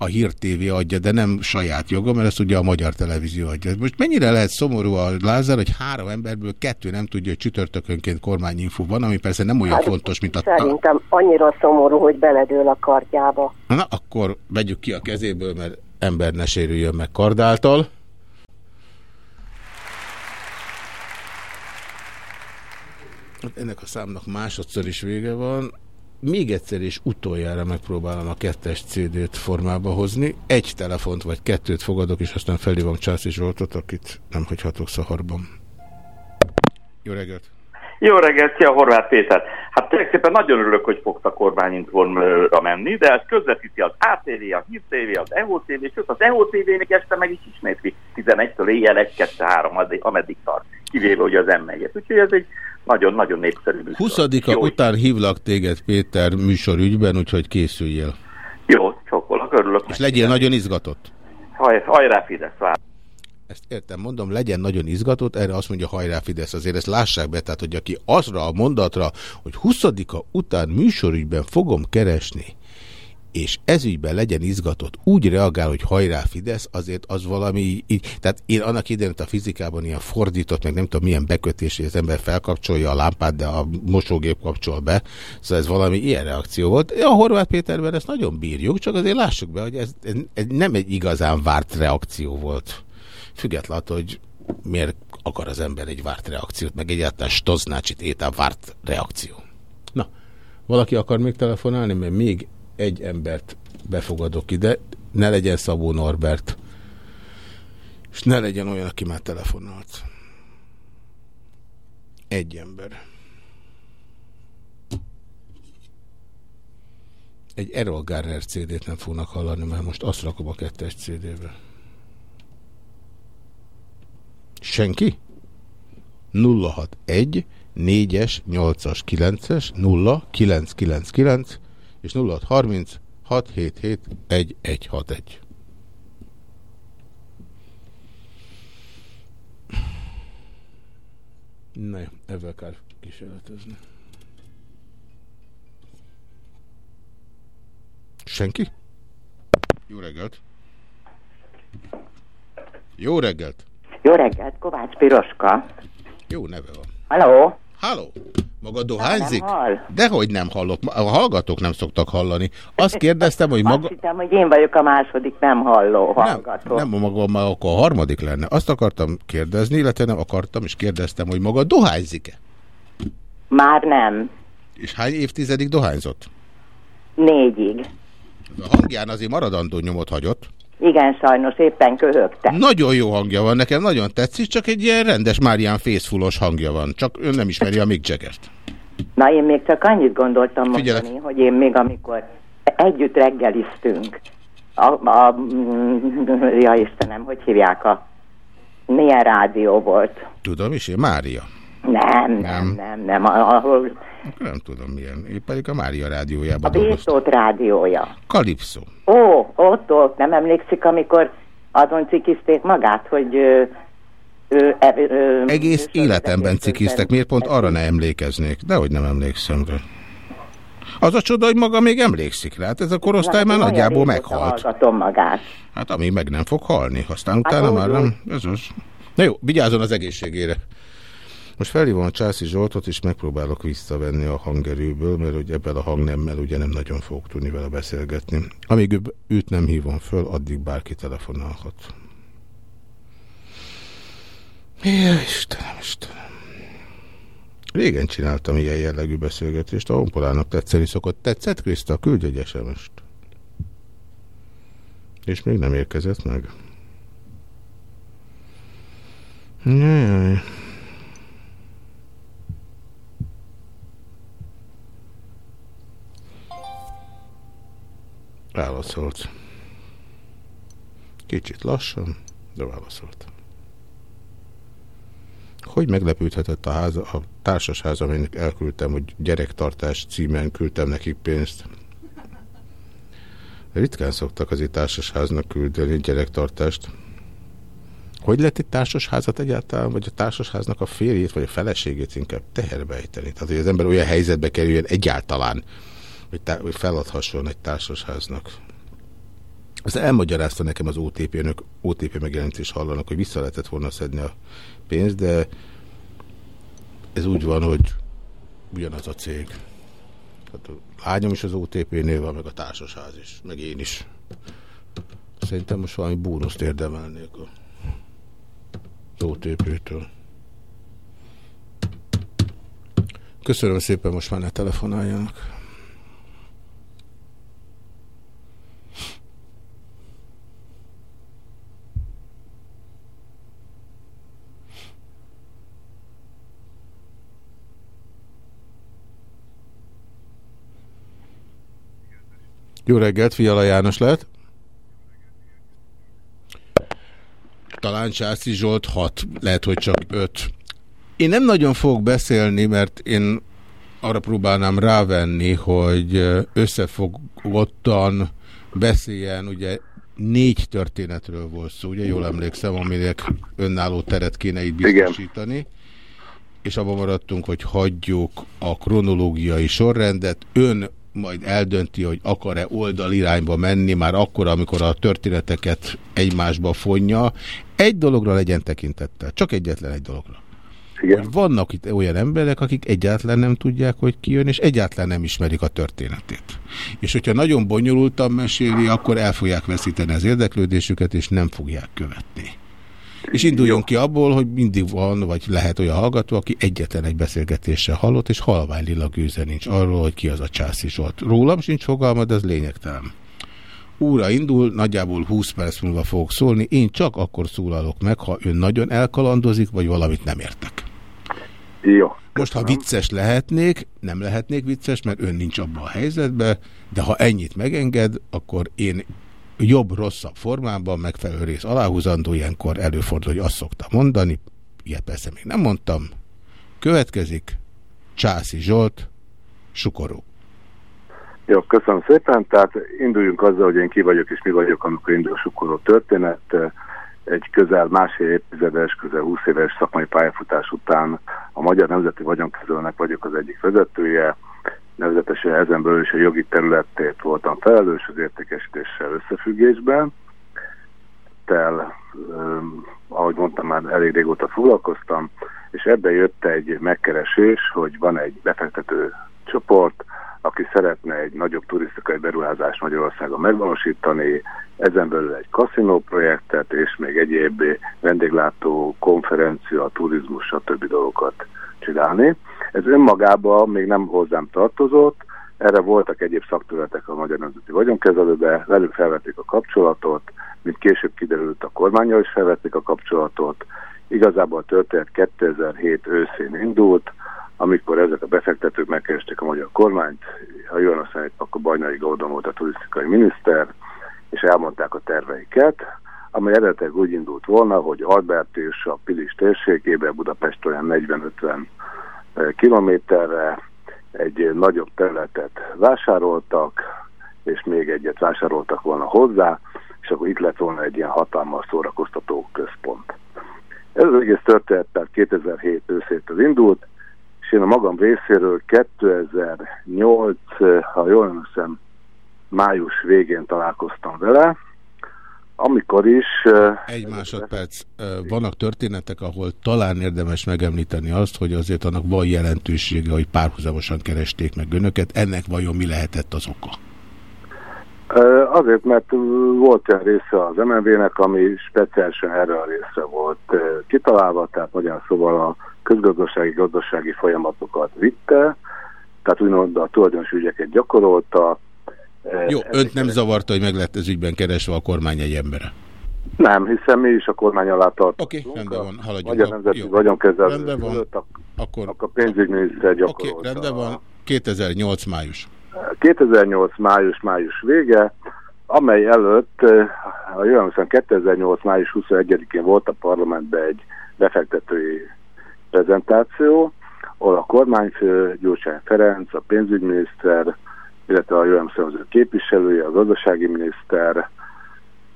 a Hír TV adja, de nem saját joga, mert ezt ugye a magyar televízió adja. Most mennyire lehet szomorú a Lázár, hogy három emberből kettő nem tudja, hogy csütörtökönként kormányinfo van, ami persze nem olyan hát, fontos, mint a... Szerintem annyira szomorú, hogy beledől a kardjába. Na, akkor vegyük ki a kezéből, mert ember ne sérüljön meg kardáltal. Hát ennek a számnak másodszor is vége van. Még egyszer és utoljára megpróbálom a kettes CD-t formába hozni. Egy telefont vagy kettőt fogadok, és aztán felhívom Császi Zsoltot, akit nem hagyhatok szaharban. Jó reggelt! Jó reggelt, szia Horváth Péter! Hát tényleg nagyon örülök, hogy fogta kormányinformra menni, de ezt közvetíti az ATV, a Hír TV, az EHO TV, sőt az EHO TV még este meg is ismétli 11-től éjjel 1 2 3 ameddig tart, kivéve hogy az m Úgyhogy ez egy nagyon-nagyon népszerű műsor. 20-a után hívlak téged Péter műsorügyben, úgyhogy készüljél. Jó, csokkolak, örülök. És legyél nagyon izgatott. Haj, hajrá Fidesz, vár. Ezt értem, mondom, legyen nagyon izgatott, erre azt mondja hajrá Fidesz, azért ezt lássák be, tehát hogy aki azra a mondatra, hogy 20-a után műsorügyben fogom keresni, és ezügyben legyen izgatott, úgy reagál, hogy hajrá Fidesz, azért az valami így, tehát én annak idején a fizikában ilyen fordított, meg nem tudom milyen bekötés, hogy az ember felkapcsolja a lámpát, de a mosógép kapcsol be, szóval ez valami ilyen reakció volt. A Horváth Péterben ezt nagyon bírjuk, csak azért lássuk be, hogy ez, ez nem egy igazán várt reakció volt. Függetlenül, hogy miért akar az ember egy várt reakciót, meg egyáltalán Stoznácsit étel várt reakció. Na, valaki akar még telefonálni, mert még egy embert befogadok ide, ne legyen Szabó Norbert, és ne legyen olyan, aki már telefonált. Egy ember. Egy Errol Garner CD-t nem fognak hallani, mert most azt rakom a kettes CD-be. Senki? 061 4-es, 8-as, 9-es, 0, 999 és 0630 677 1161. Na jó, ebben kell kísérletezni. Senki? Jó reggelt! Jó reggelt! Jó reggelt, Kovács Piroska. Jó neve van. Halló! Halló! Maga dohányzik? Nem hall. Dehogy nem hallok. A hallgatók nem szoktak hallani. Azt kérdeztem, hogy maga... Azt hittem, hogy én vagyok a második nem halló hallgató. Nem, nem maga, maga akkor a harmadik lenne. Azt akartam kérdezni, illetve nem akartam, és kérdeztem, hogy maga dohányzik-e? Már nem. És hány évtizedig dohányzott? Négyig. A hangján azért maradandó nyomot hagyott. Igen, sajnos éppen köhögte. Nagyon jó hangja van, nekem nagyon tetszik, csak egy ilyen rendes Márián Fészfulos hangja van. Csak ön nem ismeri a Mick Jagger-t. Na, én még csak annyit gondoltam Figyelek. mondani, hogy én még amikor együtt reggeliztünk, a, a, ja Istenem, hogy hívják a milyen rádió volt? Tudom is, én Mária. Nem, nem, nem, nem, ahol Nem tudom milyen. Én pedig a Mária rádiójában a Bétót rádiója. Kalipszó. Ó, ott, ott, nem emlékszik, amikor azon cikizték magát, hogy ö, ö, ö, ö, Egész életemben cikiztek, miért pont arra ne emlékeznék? Dehogy nem emlékszem rá. Az a csoda, hogy maga még emlékszik rá. Hát ez a korosztály már Nagyon nagyjából meghalt. Magát. Hát ami meg nem fog halni, aztán utána már nem. Ez az. Na jó, vigyázzon az egészségére. Most felhívom a Császi Zsoltot, és megpróbálok visszavenni a hangerőből, mert hogy ebben a hangnemmel ugye nem nagyon fogok tudni vele beszélgetni. Amíg őt nem hívom föl, addig bárki telefonálhat. Ja, Istenem, Istenem. Régen csináltam ilyen jellegű beszélgetést, a honpolának tetszeni szokott. Tetszett, Kriszta? Küldj egy SMS-t. És még nem érkezett meg. Jaj. Válaszolt. Kicsit lassan, de válaszolt. Hogy meglepődhetett a, háza, a társasház, aminek elküldtem, hogy gyerektartás címen küldtem nekik pénzt. Ritkán szoktak azért társasháznak küldeni gyerektartást. Hogy lehet egy társasházat egyáltalán, vagy a társasháznak a férjét, vagy a feleségét inkább teherbe ejteni? Tehát, hogy az ember olyan helyzetbe kerüljön egyáltalán, hogy, hogy feladhasson egy társasháznak. Azt elmagyarázta nekem az OTP-nök, OTP megjelenítést hallanak, hogy vissza lehetett volna szedni a pénzt, de ez úgy van, hogy ugyanaz a cég. Hát a lányom is az OTP-nél van, meg a társasház is, meg én is. Szerintem most valami bónuszt érdemelnék az OTP-től. Köszönöm szépen, most már ne telefonáljanak. Jó reggelt, Fiala János lehet? Talán Császi Zsolt 6, lehet, hogy csak 5. Én nem nagyon fogok beszélni, mert én arra próbálnám rávenni, hogy összefogottan beszéljen, ugye négy történetről volt szó, ugye jól emlékszem, aminek önálló teret kéne itt biztosítani. Igen. És abban maradtunk, hogy hagyjuk a kronológiai sorrendet. Ön majd eldönti, hogy akar-e oldalirányba menni, már akkor, amikor a történeteket egymásba fonja. Egy dologra legyen tekintettel, csak egyetlen egy dologra. Igen. Hogy vannak itt olyan emberek, akik egyáltalán nem tudják, hogy ki jön, és egyáltalán nem ismerik a történetét. És hogyha nagyon bonyolultan meséli, akkor el fogják veszíteni az érdeklődésüket, és nem fogják követni. És induljon ki abból, hogy mindig van, vagy lehet olyan hallgató, aki egyetlen egy beszélgetéssel hallott, és halvány lila gőze nincs arról, hogy ki az a Császi Zsolt. Rólam sincs fogalma, de ez lényegtelen. Úra indul, nagyjából 20 perc múlva fogok szólni, én csak akkor szólalok meg, ha ön nagyon elkalandozik, vagy valamit nem értek. Jó. Most, ha vicces lehetnék, nem lehetnék vicces, mert ön nincs abban a helyzetben, de ha ennyit megenged, akkor én jobb-rosszabb formában megfelelő rész aláhúzandó, ilyenkor előfordul, hogy azt szokta mondani, ilyet persze még nem mondtam. Következik Császi Zsolt, Sukorú. Jó, köszönöm szépen. Tehát induljunk azzal, hogy én ki vagyok és mi vagyok, amikor indul a Sukorú történet. Egy közel másfél évtizedes, közel 20 éves szakmai pályafutás után a Magyar Nemzeti Vagyonkezelőnek vagyok az egyik vezetője nevezetesen ezen belül is a jogi területét voltam felelős az értékesítéssel összefüggésben. Tel, ahogy mondtam, már elég régóta foglalkoztam, és ebbe jött egy megkeresés, hogy van egy befektető csoport, aki szeretne egy nagyobb turisztikai beruházást Magyarországon megvalósítani, ezen belül egy kaszinó projektet, és még egyéb vendéglátó, konferencia, turizmus, stb. dolgokat csinálni. Ez önmagában még nem hozzám tartozott, erre voltak egyéb szakterületek a Magyar Nemzeti Vagyonkezelőbe, velük felvették a kapcsolatot, mint később kiderült a kormányjal is felvették a kapcsolatot. Igazából a történet 2007 őszén indult, amikor ezek a befektetők megkeresték a magyar kormányt, ha jól azt akkor Bajnai Gódon volt a turisztikai miniszter, és elmondták a terveiket, amely eredetileg úgy indult volna, hogy Albert és a Pilis térségében Budapest olyan 40-50 kilométerre egy nagyobb területet vásároltak, és még egyet vásároltak volna hozzá, és akkor itt lett volna egy ilyen hatalmas szórakoztató központ. Ez az egész történet, tehát 2007 őszétől indult, és én a magam részéről 2008, ha jól emlékszem, május végén találkoztam vele, amikor is... Egy másodperc. Vannak történetek, ahol talán érdemes megemlíteni azt, hogy azért annak van jelentősége, hogy párhuzamosan keresték meg önöket. Ennek vajon mi lehetett az oka? Azért, mert volt olyan része az MNV-nek, ami speciálisan erre a részre volt kitalálva, tehát magyar szóval a közgazdasági, gazdasági folyamatokat vitte, tehát úgymond a tulajdonos ügyeket gyakorolta, jó, önt nem zavarta, hogy meg lett ez ügyben keresve a kormány egy embere? Nem, hiszen mi is a kormány alá tartozunk. Oké, okay, rendben van, haladjunk. Magyar Nemzeti Vagyonkezelő rendben van. akkor, akkor a pénzügyminiszter gyakorolta. Oké, okay, rendben van, 2008 május. 2008 május, május vége, amely előtt, a jövően 2008 május 21-én volt a parlamentben egy befektetői prezentáció, ahol a kormányfő Gyurcsány Ferenc, a pénzügyminiszter, illetve a jövedelmi képviselője, a gazdasági miniszter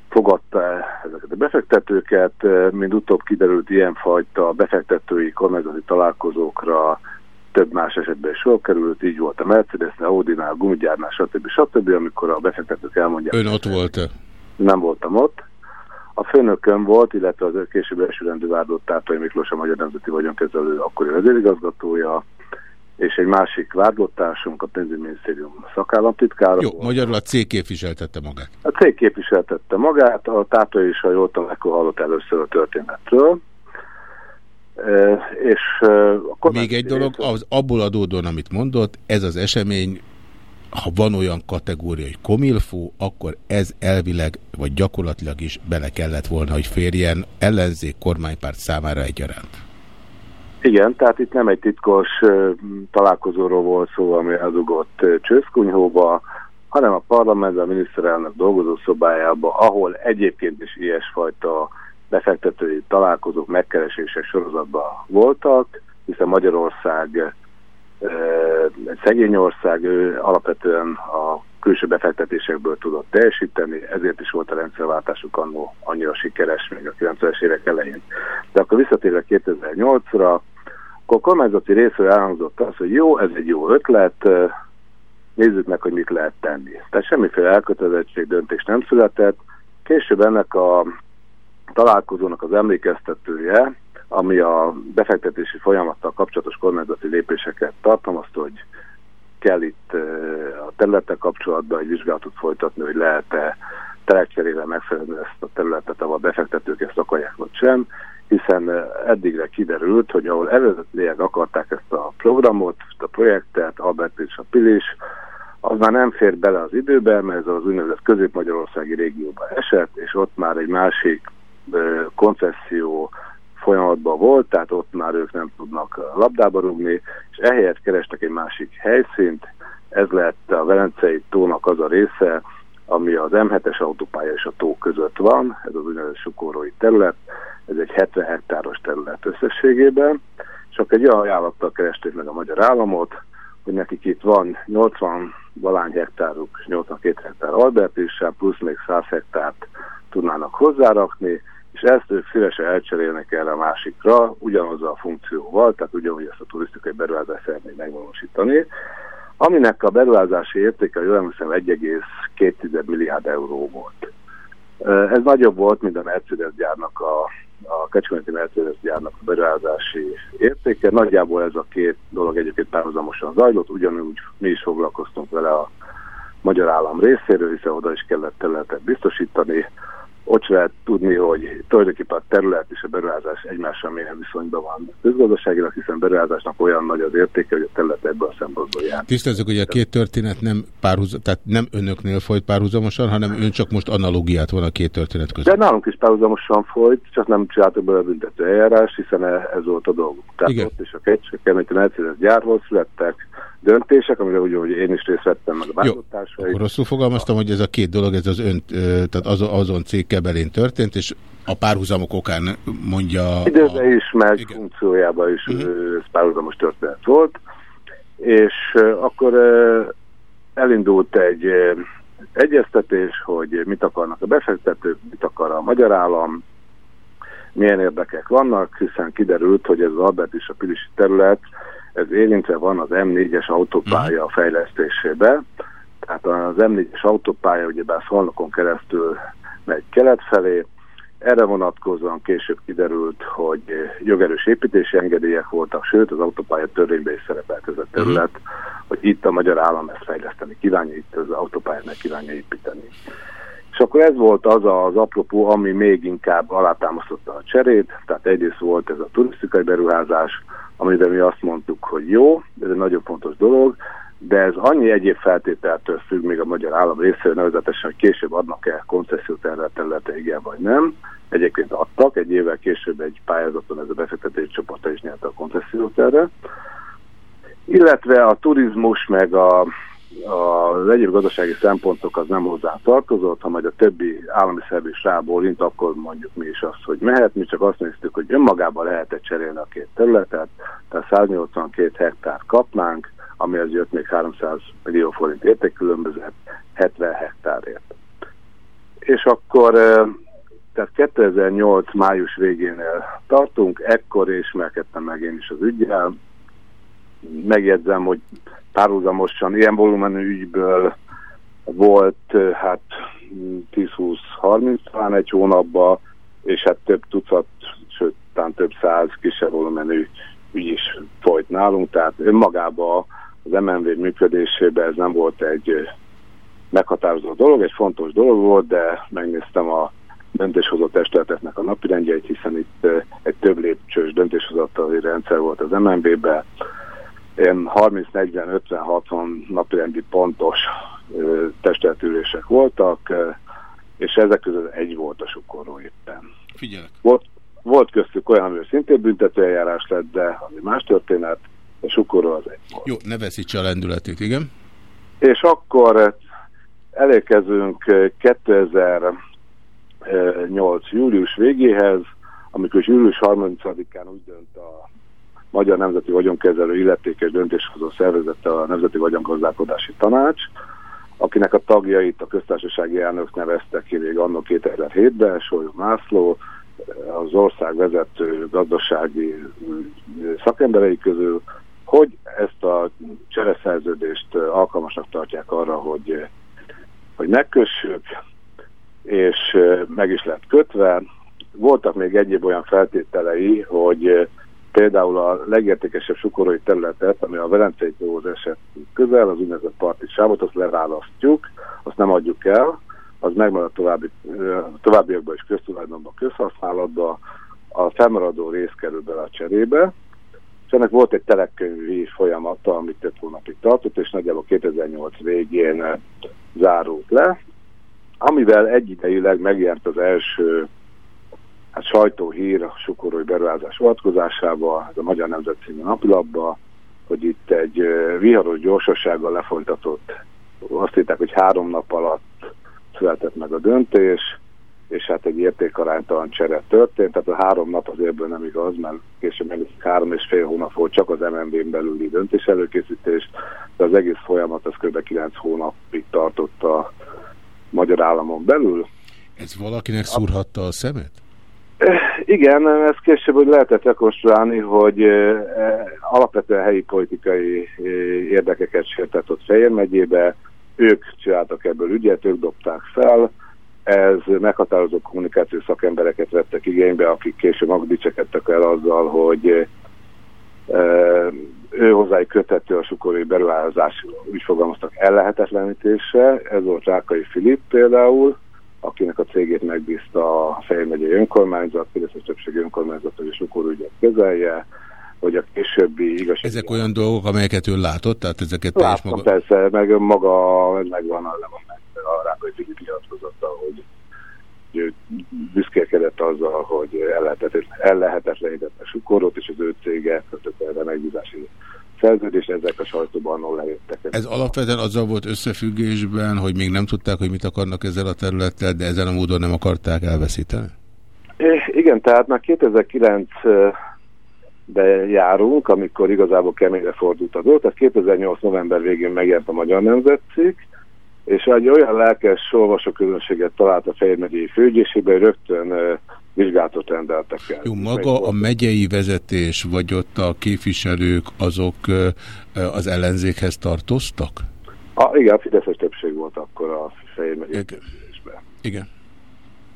fogadta ezeket a befektetőket, mint utóbb kiderült ilyenfajta befektetői kormányzati találkozókra több más esetben is sor került, így volt a Mercedes-nél, Audi-nál, gumigyárnál, stb. stb. amikor a befektetők elmondják. Ön ott volt -e? nem voltam ott. A főnököm volt, illetve az később elsőrendű vádott Tápai Miklós, a Magyar Nemzeti Vagyonkezelő akkori vezérigazgatója, és egy másik vádlottársunk, a pénzügyminisztérium szakállamtitkára. Jó, volt. magyarul a cég képviseltette magát. A cég képviseltette magát, a táta is, ha jól tudom, ekkor hallott először a történetről. E, és e, akkor Még egy dolog, az abból adódóan, amit mondott, ez az esemény ha van olyan kategória, hogy komilfó, akkor ez elvileg, vagy gyakorlatilag is bele kellett volna, hogy férjen ellenzék kormánypárt számára egyaránt. Igen, tehát itt nem egy titkos találkozóról volt szó, ami elzugott csőszkunyhóba, hanem a parlamentben a miniszterelnök dolgozószobájába, ahol egyébként is ilyesfajta befektetői találkozók, megkeresések sorozatban voltak, hiszen Magyarország egy szegény ország, ő alapvetően a külső befektetésekből tudott teljesíteni, ezért is volt a rendszerváltásuk annó annyira sikeres még a 90-es évek elején. De akkor visszatérve 2008-ra, akkor a kormányzati részről elhangzott az, hogy jó, ez egy jó ötlet, nézzük meg, hogy mit lehet tenni. Tehát semmiféle elkötelezettség döntés nem született. Később ennek a találkozónak az emlékeztetője, ami a befektetési folyamattal kapcsolatos kormányzati lépéseket tartalmazta, hogy kell itt a területtel kapcsolatban egy vizsgálatot folytatni, hogy lehet-e telekcserével megfelelni ezt a területet, ahol befektetők ezt akarják, vagy sem, hiszen eddigre kiderült, hogy ahol eredetileg akarták ezt a programot, a projektet, Albert és a Pilis, az már nem fér bele az időbe, mert ez az úgynevezett közép-magyarországi régióba esett, és ott már egy másik koncesszió folyamatban volt, tehát ott már ők nem tudnak labdába rúgni, és ehelyett kerestek egy másik helyszínt, ez lett a Velencei tónak az a része, ami az M7-es autópálya és a tó között van, ez az úgynevezett sukórói terület, ez egy 70 hektáros terület összességében, akkor egy olyan ajánlattal keresték meg a magyar államot, hogy nekik itt van 80 valány hektáruk, és 82 hektár Albertissel, plusz még 100 hektárt tudnának hozzárakni, és ezt ők szívesen elcserélnek erre a másikra, ugyanazzal a funkcióval, tehát ugyanúgy ezt a turisztikai beruházást szeretnék megvalósítani, aminek a beruházási értéke, jól emlékszem, 1,2 milliárd euró volt. Ez nagyobb volt, mint a Mercedes gyárnak a, a Kecskeméti Mercedes gyárnak a beruházási értéke. Nagyjából ez a két dolog egyébként párhuzamosan zajlott, ugyanúgy mi is foglalkoztunk vele a magyar állam részéről, hiszen oda is kellett területet biztosítani, ott lehet tudni, hogy tulajdonképpen a terület és a beruházás egymással milyen viszonyban van közgazdaságilag, hiszen beruházásnak olyan nagy az értéke, hogy a terület ebből a szempontból jár. Tisztázzuk, hogy a két történet nem párhuz, tehát nem önöknél folyt párhuzamosan, hanem ön csak most analógiát van a két történet között. De nálunk is párhuzamosan folyt, csak nem csináltuk be a büntető eljárás, hiszen ez volt a dolguk. Tehát Igen. ott is a Kecskeméti Mercedes gyárhoz születtek döntések, amire úgy, hogy én is részt vettem meg a válogatásaik. Akkor rosszul fogalmaztam, hogy ez a két dolog, ez az ön, tehát az, azon cég belén történt, és a párhuzamok okán mondja... Időben a... is, meg Igen. funkciójában is uh mhm. -huh. ez párhuzamos történet volt, és akkor elindult egy egyeztetés, hogy mit akarnak a befektetők, mit akar a magyar állam, milyen érdekek vannak, hiszen kiderült, hogy ez az Albert és a Pilisi terület ez érintve van az M4-es autópálya mhm. fejlesztésébe. Tehát az M4-es autópálya ugyebár Szolnokon keresztül megy kelet felé. Erre vonatkozóan később kiderült, hogy jogerős építési engedélyek voltak, sőt az autópálya törvényben is szerepelt ez a terület, uh mhm. -huh. hogy itt a magyar állam ezt fejleszteni kívánja, itt az autópályát meg kívánja építeni. És akkor ez volt az az apropó, ami még inkább alátámasztotta a cserét, tehát egyrészt volt ez a turisztikai beruházás, amiben mi azt mondtuk, hogy jó, ez egy nagyon fontos dolog, de ez annyi egyéb feltételtől függ még a magyar állam részéről, nevezetesen, hogy később adnak-e koncesziót erre a területe, igen vagy nem. Egyébként adtak, egy évvel később egy pályázaton ez a befektetési csoport is nyerte a koncesziót erre. Illetve a turizmus meg a az egyéb gazdasági szempontok az nem hozzá tartozott, ha majd a többi állami szervés rábólint, akkor mondjuk mi is azt, hogy mehet, mi csak azt néztük, hogy önmagában lehet-e cserélni a két területet, tehát 182 hektár kapnánk, az jött még 300 millió forint értékkülönbözet, 70 hektárért. És akkor tehát 2008 május végénél tartunk, ekkor ismerkedtem meg én is az ügyel, megjegyzem, hogy párhuzamosan ilyen volumenű ügyből volt hát 10-20-30 talán egy hónapban, és hát több tucat, sőt, talán több száz kisebb volumenű ügy is folyt nálunk, tehát önmagában az MNV működésében ez nem volt egy meghatározó dolog, egy fontos dolog volt, de megnéztem a döntéshozó testületeknek a napirendjeit, hiszen itt egy több lépcsős döntéshozatali rendszer volt az MNB-ben. Én 30, 40, 50, 60 napirendi pontos testületülések voltak, és ezek között egy volt a sukoró éppen. Figyelek. Volt, volt köztük olyan, ami szintén büntetőeljárás lett, de ami más történet, a sukoró az egy volt. Jó, ne veszítse a lendületét, igen. És akkor elérkezünk 2008 július végéhez, amikor július 30-án úgy dönt a Magyar Nemzeti Vagyonkezelő illetékes döntéshozó szervezete a Nemzeti Vagyongazdálkodási Tanács, akinek a tagjait a köztársasági elnök nevezte ki még annak 2007-ben, Sólyom Mászló, az ország vezető gazdasági szakemberei közül, hogy ezt a csereszerződést alkalmasnak tartják arra, hogy, hogy megkössük, és meg is lett kötve. Voltak még egyéb olyan feltételei, hogy például a legértékesebb sukorói területet, ami a Velencei tóhoz esett közel, az úgynevezett parti sávot, azt leválasztjuk, azt nem adjuk el, az megmarad további, továbbiakban is köztulajdonban, közhasználatban, a felmaradó rész kerül bele a cserébe, és ennek volt egy telekönyvi folyamata, amit több hónapig tartott, és nagyjából 2008 végén zárult le, amivel egyidejűleg megjelent az első hát sajtóhír a sukorói beruházás vonatkozásában, ez a Magyar Nemzet című napilapba, hogy itt egy viharos gyorsasággal lefolytatott, azt hitták, hogy három nap alatt született meg a döntés, és hát egy értékaránytalan csere történt, tehát a három nap az ebből nem igaz, mert később meg három és fél hónap volt csak az MNB-n belüli döntés előkészítés, de az egész folyamat az kb. 9 hónapig tartott a magyar államon belül. Ez valakinek szúrhatta a szemet? Igen, ez később hogy lehetett rekonstruálni, hogy alapvetően helyi politikai érdekeket sértett ott Fejér megyébe, ők csináltak ebből ügyet, ők dobták fel, ez meghatározó kommunikáció szakembereket vettek igénybe, akik később maguk dicsekedtek el azzal, hogy ő hozzájuk köthető a sukorai beruházás, úgy fogalmaztak ellehetetlenítése, ez volt Rákai Filip például, akinek a cégét megbízta a Fejl megyei önkormányzat, Fideszes többségi önkormányzat, hogy a sukorügyet kezelje, hogy a későbbi igazság... Ezek olyan dolgok, amelyeket ön látott? Tehát ezeket Láttam, maga... persze, meg maga megvan a, a Rákai Filip nyilatkozata, hogy ő büszkélkedett azzal, hogy ellehetetlenítette Sukorot, és az ő cége kötött erre megbízási szerződés, ezek a sajtóban annól lejöttek. Ez alapvetően azzal volt összefüggésben, hogy még nem tudták, hogy mit akarnak ezzel a területtel, de ezen a módon nem akarták elveszíteni? Igen, tehát már 2009 de járunk, amikor igazából keményre fordult a dolog. Tehát 2008 november végén megjelent a Magyar Nemzetcikk, és egy olyan lelkes olvasóközönséget talált a Fejér megyei főügyészségben, hogy rögtön vizsgálatot rendeltek el. Jó, maga a megyei vezetés, vagy ott a képviselők, azok az ellenzékhez tartoztak? A, igen, a Fideszes többség volt akkor a Fejér megyei igen.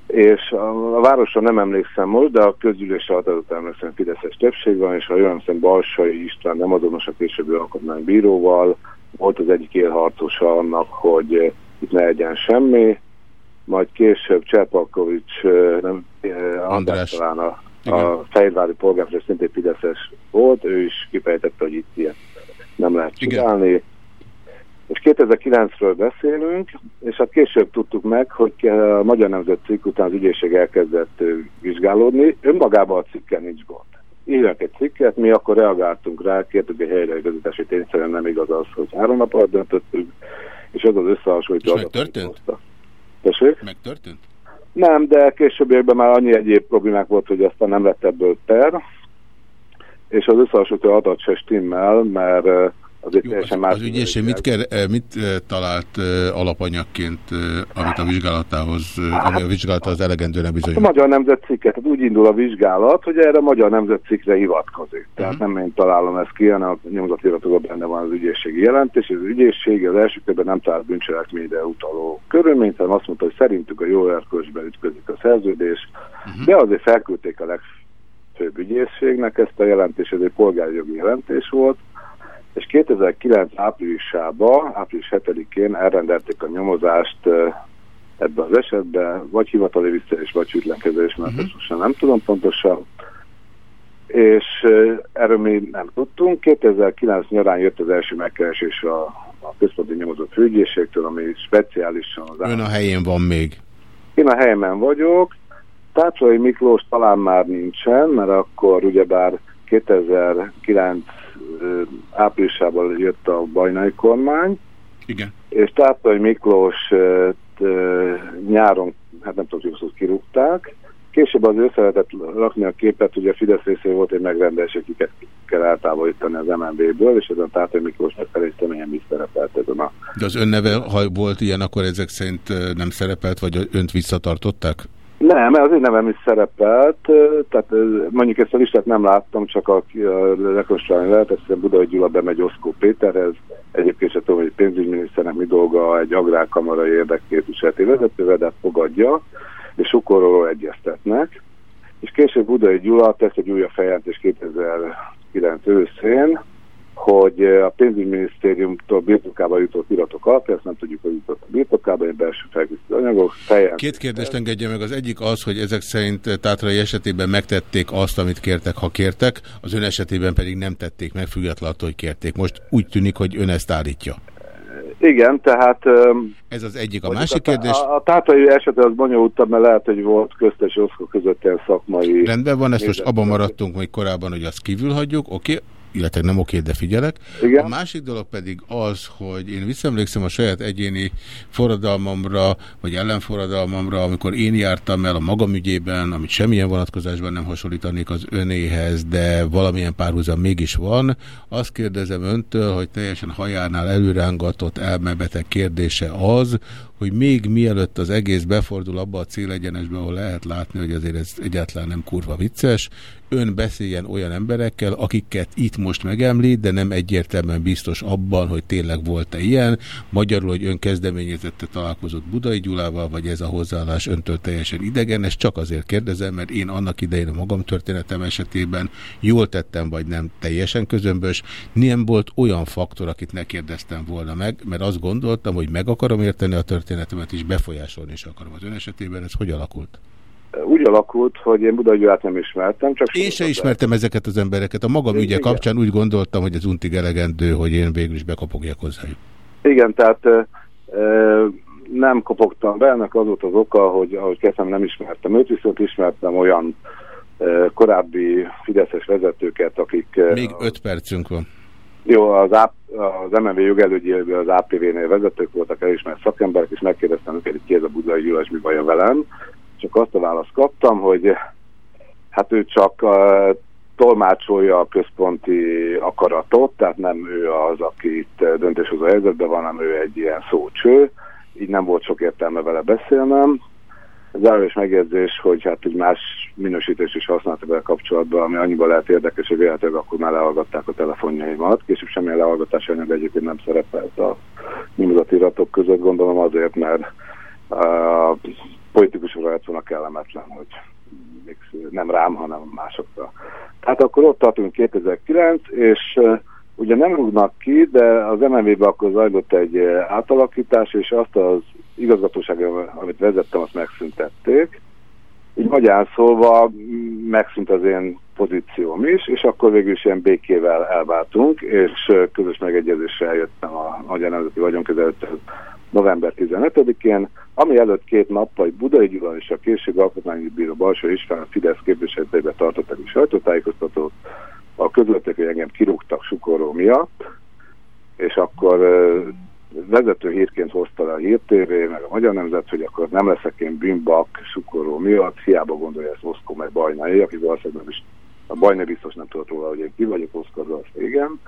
És a, a városra nem emlékszem most, de a közgyűlés alatt adott emlékszem Fideszes többség van, és ha jön szem Balsai István nem azonos a későbbi alkotmánybíróval, volt az egyik élharcosa annak, hogy itt ne legyen semmi, majd később Cserpalkovics nem, András talán a, a Fejlvári polgármester szintén Fideszes volt, ő is kifejtette, hogy itt ilyet nem lehet csinálni. És 2009-ről beszélünk, és hát később tudtuk meg, hogy a Magyar Nemzet cikk után az ügyészség elkezdett vizsgálódni. Önmagában a cikken nincs gond. Írják egy cikket, mi akkor reagáltunk rá, kértük egy helyreigazítási tényszerűen nem igaz az, hogy három nap alatt döntöttük, és az az összehasonlító adat. történt? Tessék? Megtörtént? Nem, de későbbiekben már annyi egyéb problémák volt, hogy aztán nem lett ebből ter, és az összehasonlító adat se stimmel, mert azért Jó, teljesen más. Az ügyészség mit, kell, eh, mit eh, talált eh, alapanyagként, amit a vizsgálatához, ami a vizsgálatához elegendően bizony? Hát a Magyar Nemzet cikket, tehát úgy indul a vizsgálat, hogy erre a Magyar Nemzet cikkre hivatkozik. Tehát uh mhm. -huh. nem én találom ezt ki, hanem a nyomzatiratokban benne van az ügyészségi jelentés, és az ügyészség az első körben nem talált bűncselekményre utaló körülményt, hanem azt mondta, hogy szerintük a jó erkölcsben ütközik a szerződés, uh mhm. -huh. de azért felküldték a legfőbb ügyészségnek ezt a jelentést, ez egy polgárjogi jelentés volt, és 2009 áprilisában, április 7-én elrendelték a nyomozást ebbe az esetbe, vagy hivatali visszaélés, vagy csütlenkezés, mert uh -huh. ezt nem tudom pontosan. És erről mi nem tudtunk. 2009 nyarán jött az első megkeresés a, a központi nyomozott főügyészségtől, ami speciálisan az Ön a helyén van még? Én a helyemen vagyok. Tátrai Miklós talán már nincsen, mert akkor ugyebár 2009 áprilisában jött a bajnai kormány, Igen. és Tápai Miklós nyáron, hát nem tudom, hogy kirúgták, Később az ő szeretett rakni a képet, ugye a Fidesz részé volt egy megrendelés, akiket kell eltávolítani az MNB-ből, és ezen Tátai Miklós megfelelő személyen is szerepelt ezen a... De az önneve, ha volt ilyen, akkor ezek szerint nem szerepelt, vagy önt visszatartották? Nem, az én nevem is szerepelt, tehát mondjuk ezt a listát nem láttam, csak a, rekonstruálni lehet, ezt Budai Gyula bemegy Oszkó Péterhez, egyébként sem tudom, hogy pénzügyminiszternek mi dolga egy agrárkamarai érdekképviseleti vezetővel, de hát fogadja, és Sukorról egyeztetnek, és később Budai Gyula tesz egy újabb feljelentés 2009 őszén, hogy a pénzügyminisztériumtól birtokába jutott iratok alapján, ezt nem tudjuk, hogy jutott a birtokába, egy belső felkészítő anyagok. Fejen. Két kérdést engedje meg. Az egyik az, hogy ezek szerint Tátrai esetében megtették azt, amit kértek, ha kértek, az ön esetében pedig nem tették meg, függetlenül attól, hogy kérték. Most úgy tűnik, hogy ön ezt állítja. Igen, tehát... Ez az egyik. A másik kérdés... A, a tátai esete az bonyolultabb, mert lehet, hogy volt köztes oszkó között ilyen szakmai... Rendben van, ezt most abban maradtunk, hogy korábban, hogy azt kívül hagyjuk, oké. Okay illetve nem oké, de figyelek. Igen. A másik dolog pedig az, hogy én visszaemlékszem a saját egyéni forradalmamra, vagy ellenforradalmamra, amikor én jártam el a magam ügyében, amit semmilyen vonatkozásban nem hasonlítanék az önéhez, de valamilyen párhuzam mégis van. Azt kérdezem öntől, hogy teljesen hajánál előrángatott elmebeteg kérdése az, hogy még mielőtt az egész befordul abba a célegyenesbe, ahol lehet látni, hogy azért ez egyáltalán nem kurva vicces, ön beszéljen olyan emberekkel, akiket itt most megemlít, de nem egyértelműen biztos abban, hogy tényleg volt-e ilyen. Magyarul, hogy ön kezdeményezette találkozott Budai Gyulával, vagy ez a hozzáállás öntől teljesen idegen, ezt csak azért kérdezem, mert én annak idején a magam történetem esetében jól tettem, vagy nem teljesen közömbös. Nem volt olyan faktor, akit ne kérdeztem volna meg, mert azt gondoltam, hogy meg akarom érteni a történetemet, és befolyásolni is akarom. Az ön esetében ez hogy alakult? Úgy alakult, hogy én Budai Gyulát nem ismertem. Csak én se ismertem ezeket az embereket. A magam ügye igen. kapcsán úgy gondoltam, hogy ez untig elegendő, hogy én végül is bekapogjak hozzájuk. Igen, tehát e, nem kopogtam be, ennek az volt az oka, hogy ahogy kezdtem nem ismertem őt, viszont ismertem olyan e, korábbi fideszes vezetőket, akik... E, Még öt percünk van. Jó, az, AP, az MNV jogelődjében az APV-nél vezetők voltak elismert szakemberek, és megkérdeztem őket, hogy ki ez a Budai Gyulás, mi baja velem csak azt a választ kaptam, hogy hát ő csak uh, tolmácsolja a központi akaratot, tehát nem ő az, aki itt döntéshozó helyzetben van, hanem ő egy ilyen szócső, így nem volt sok értelme vele beszélnem. Zárójelés megjegyzés, hogy hát egy más minősítés is használta vele kapcsolatban, ami annyiban lehet érdekes, hogy véletlenül akkor már lehallgatták a telefonjaimat. Később semmilyen lehallgatási anyag egyébként nem szerepelt a nyomozatiratok között, gondolom azért, mert uh, politikusokra lett volna kellemetlen, hogy nem rám, hanem másokra. Tehát akkor ott tartunk 2009, és ugye nem rúgnak ki, de az MNV-be akkor zajlott egy átalakítás, és azt az igazgatóság, amit vezettem, azt megszüntették. Így magyar szólva megszűnt az én pozícióm is, és akkor végül is ilyen békével elváltunk, és közös megegyezéssel jöttem a Magyar Nemzeti Vagyonkezelőtől november 15-én, ami előtt két nappal Budai Gyula és a később alkotmányi bíró Balsó István a Fidesz képviseletében tartottak is sajtótájékoztatót, a közöltek, hogy engem kirúgtak sukoró miatt, és akkor vezető hírként hozta le a Hír TV, meg a Magyar Nemzet, hogy akkor nem leszek én bűnbak sukoró miatt, hiába gondolja ezt Oszkó meg Bajnai, aki valószínűleg is, a Bajnai biztos nem tudott róla, hogy én ki vagyok Oszkó, az igen.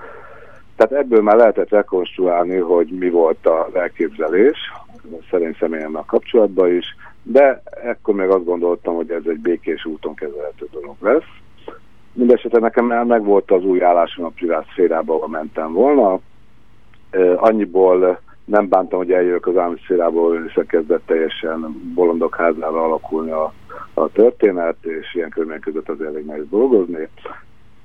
Tehát ebből már lehetett rekonstruálni, hogy mi volt az elképzelés, szerint személyemmel kapcsolatban is, de ekkor még azt gondoltam, hogy ez egy békés úton kezelhető dolog lesz. Mindenesetre nekem meg volt az új állásom a privát szférába, ahol mentem volna. Annyiból nem bántam, hogy eljövök az állami szférából, és kezdett teljesen bolondok házára alakulni a, a történet, és ilyen körülmények között az elég nehéz dolgozni.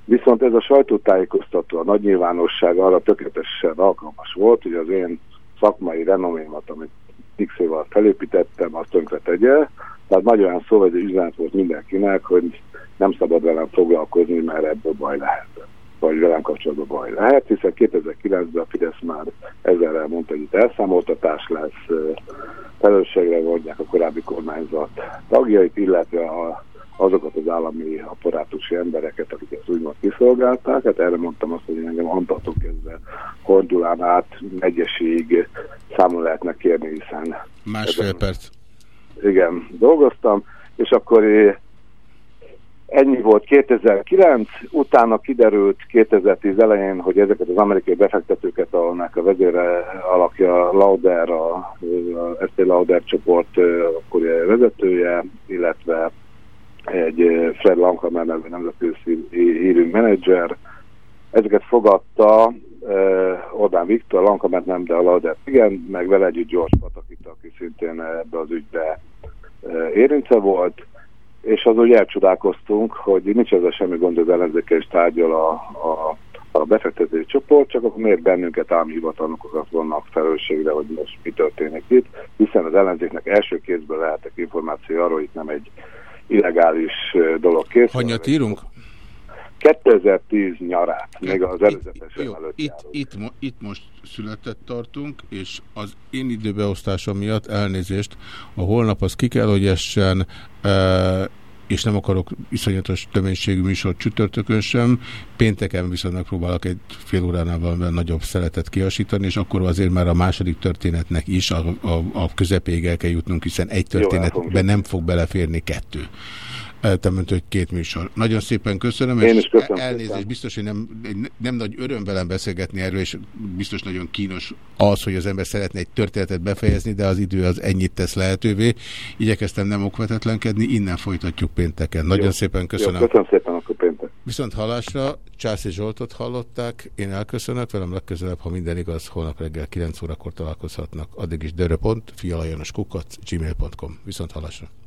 Viszont ez a sajtótájékoztató, a nagy nyilvánosság arra tökéletesen alkalmas volt, hogy az én szakmai renomémat, amit x év alatt felépítettem, azt tönkre tegye. Tehát nagy olyan szó, hogy üzenet volt mindenkinek, hogy nem szabad velem foglalkozni, mert ebből baj lehet. Vagy velem kapcsolatban baj lehet, hiszen 2009-ben a Fidesz már ezzel mondta, hogy itt elszámoltatás lesz, felelősségre vonják a korábbi kormányzat tagjait, illetve a azokat az állami apparátusi embereket, akik ezt úgymond kiszolgálták. Hát erre mondtam azt, hogy engem Antatok kezdve Hordyulán át megyeség számon lehetne kérni, hiszen... Másfél ezen, perc. Igen, dolgoztam, és akkor ennyi volt 2009, utána kiderült 2010 elején, hogy ezeket az amerikai befektetőket, ahonnak a vezére alakja Lauder, a, a ST Lauder csoport akkori vezetője, illetve egy Fred Langhammer nevű nemzetközi hírű menedzser. Ezeket fogadta Orbán Viktor, Langhammer nem, de a Lauder igen, meg vele együtt George Patakita, aki szintén ebbe az ügybe érintve volt, és az úgy elcsodálkoztunk, hogy nincs ezzel semmi gond, az ellenzékkel is tárgyal a, a, a befektető csoport, csak akkor miért bennünket állami hivatalnokokat vannak felelősségre, hogy most mi történik itt, hiszen az ellenzéknek első kézből lehetek információ arról, hogy itt nem egy illegális dolog kész. Hanyat írunk? 2010 nyarát, még az előzetes előtt itt, itt, itt most született tartunk, és az én időbeosztásom miatt elnézést, a holnap az ki kell, hogy essen, e és nem akarok iszonyatos töménységű műsort csütörtökön sem. Pénteken viszont megpróbálok egy fél óránál valamivel nagyobb szeretet kiasítani, és akkor azért már a második történetnek is a, a, a közepéig el kell jutnunk, hiszen egy történetben nem fog beleférni kettő te mondta, hogy két műsor. Nagyon szépen köszönöm, Én és köszönöm elnézést, szépen. biztos, hogy nem, nem nagy öröm velem beszélgetni erről, és biztos nagyon kínos az, hogy az ember szeretne egy történetet befejezni, de az idő az ennyit tesz lehetővé. Igyekeztem nem okvetetlenkedni, innen folytatjuk pénteken. Nagyon Jó. szépen köszönöm. Jó, köszönöm szépen akkor péntek. Viszont hallásra Császi Zsoltot hallották, én elköszönök, velem legközelebb, ha minden igaz, holnap reggel 9 órakor találkozhatnak. Addig is dörö.fialajanoskukat gmail.com. Viszont hallásra.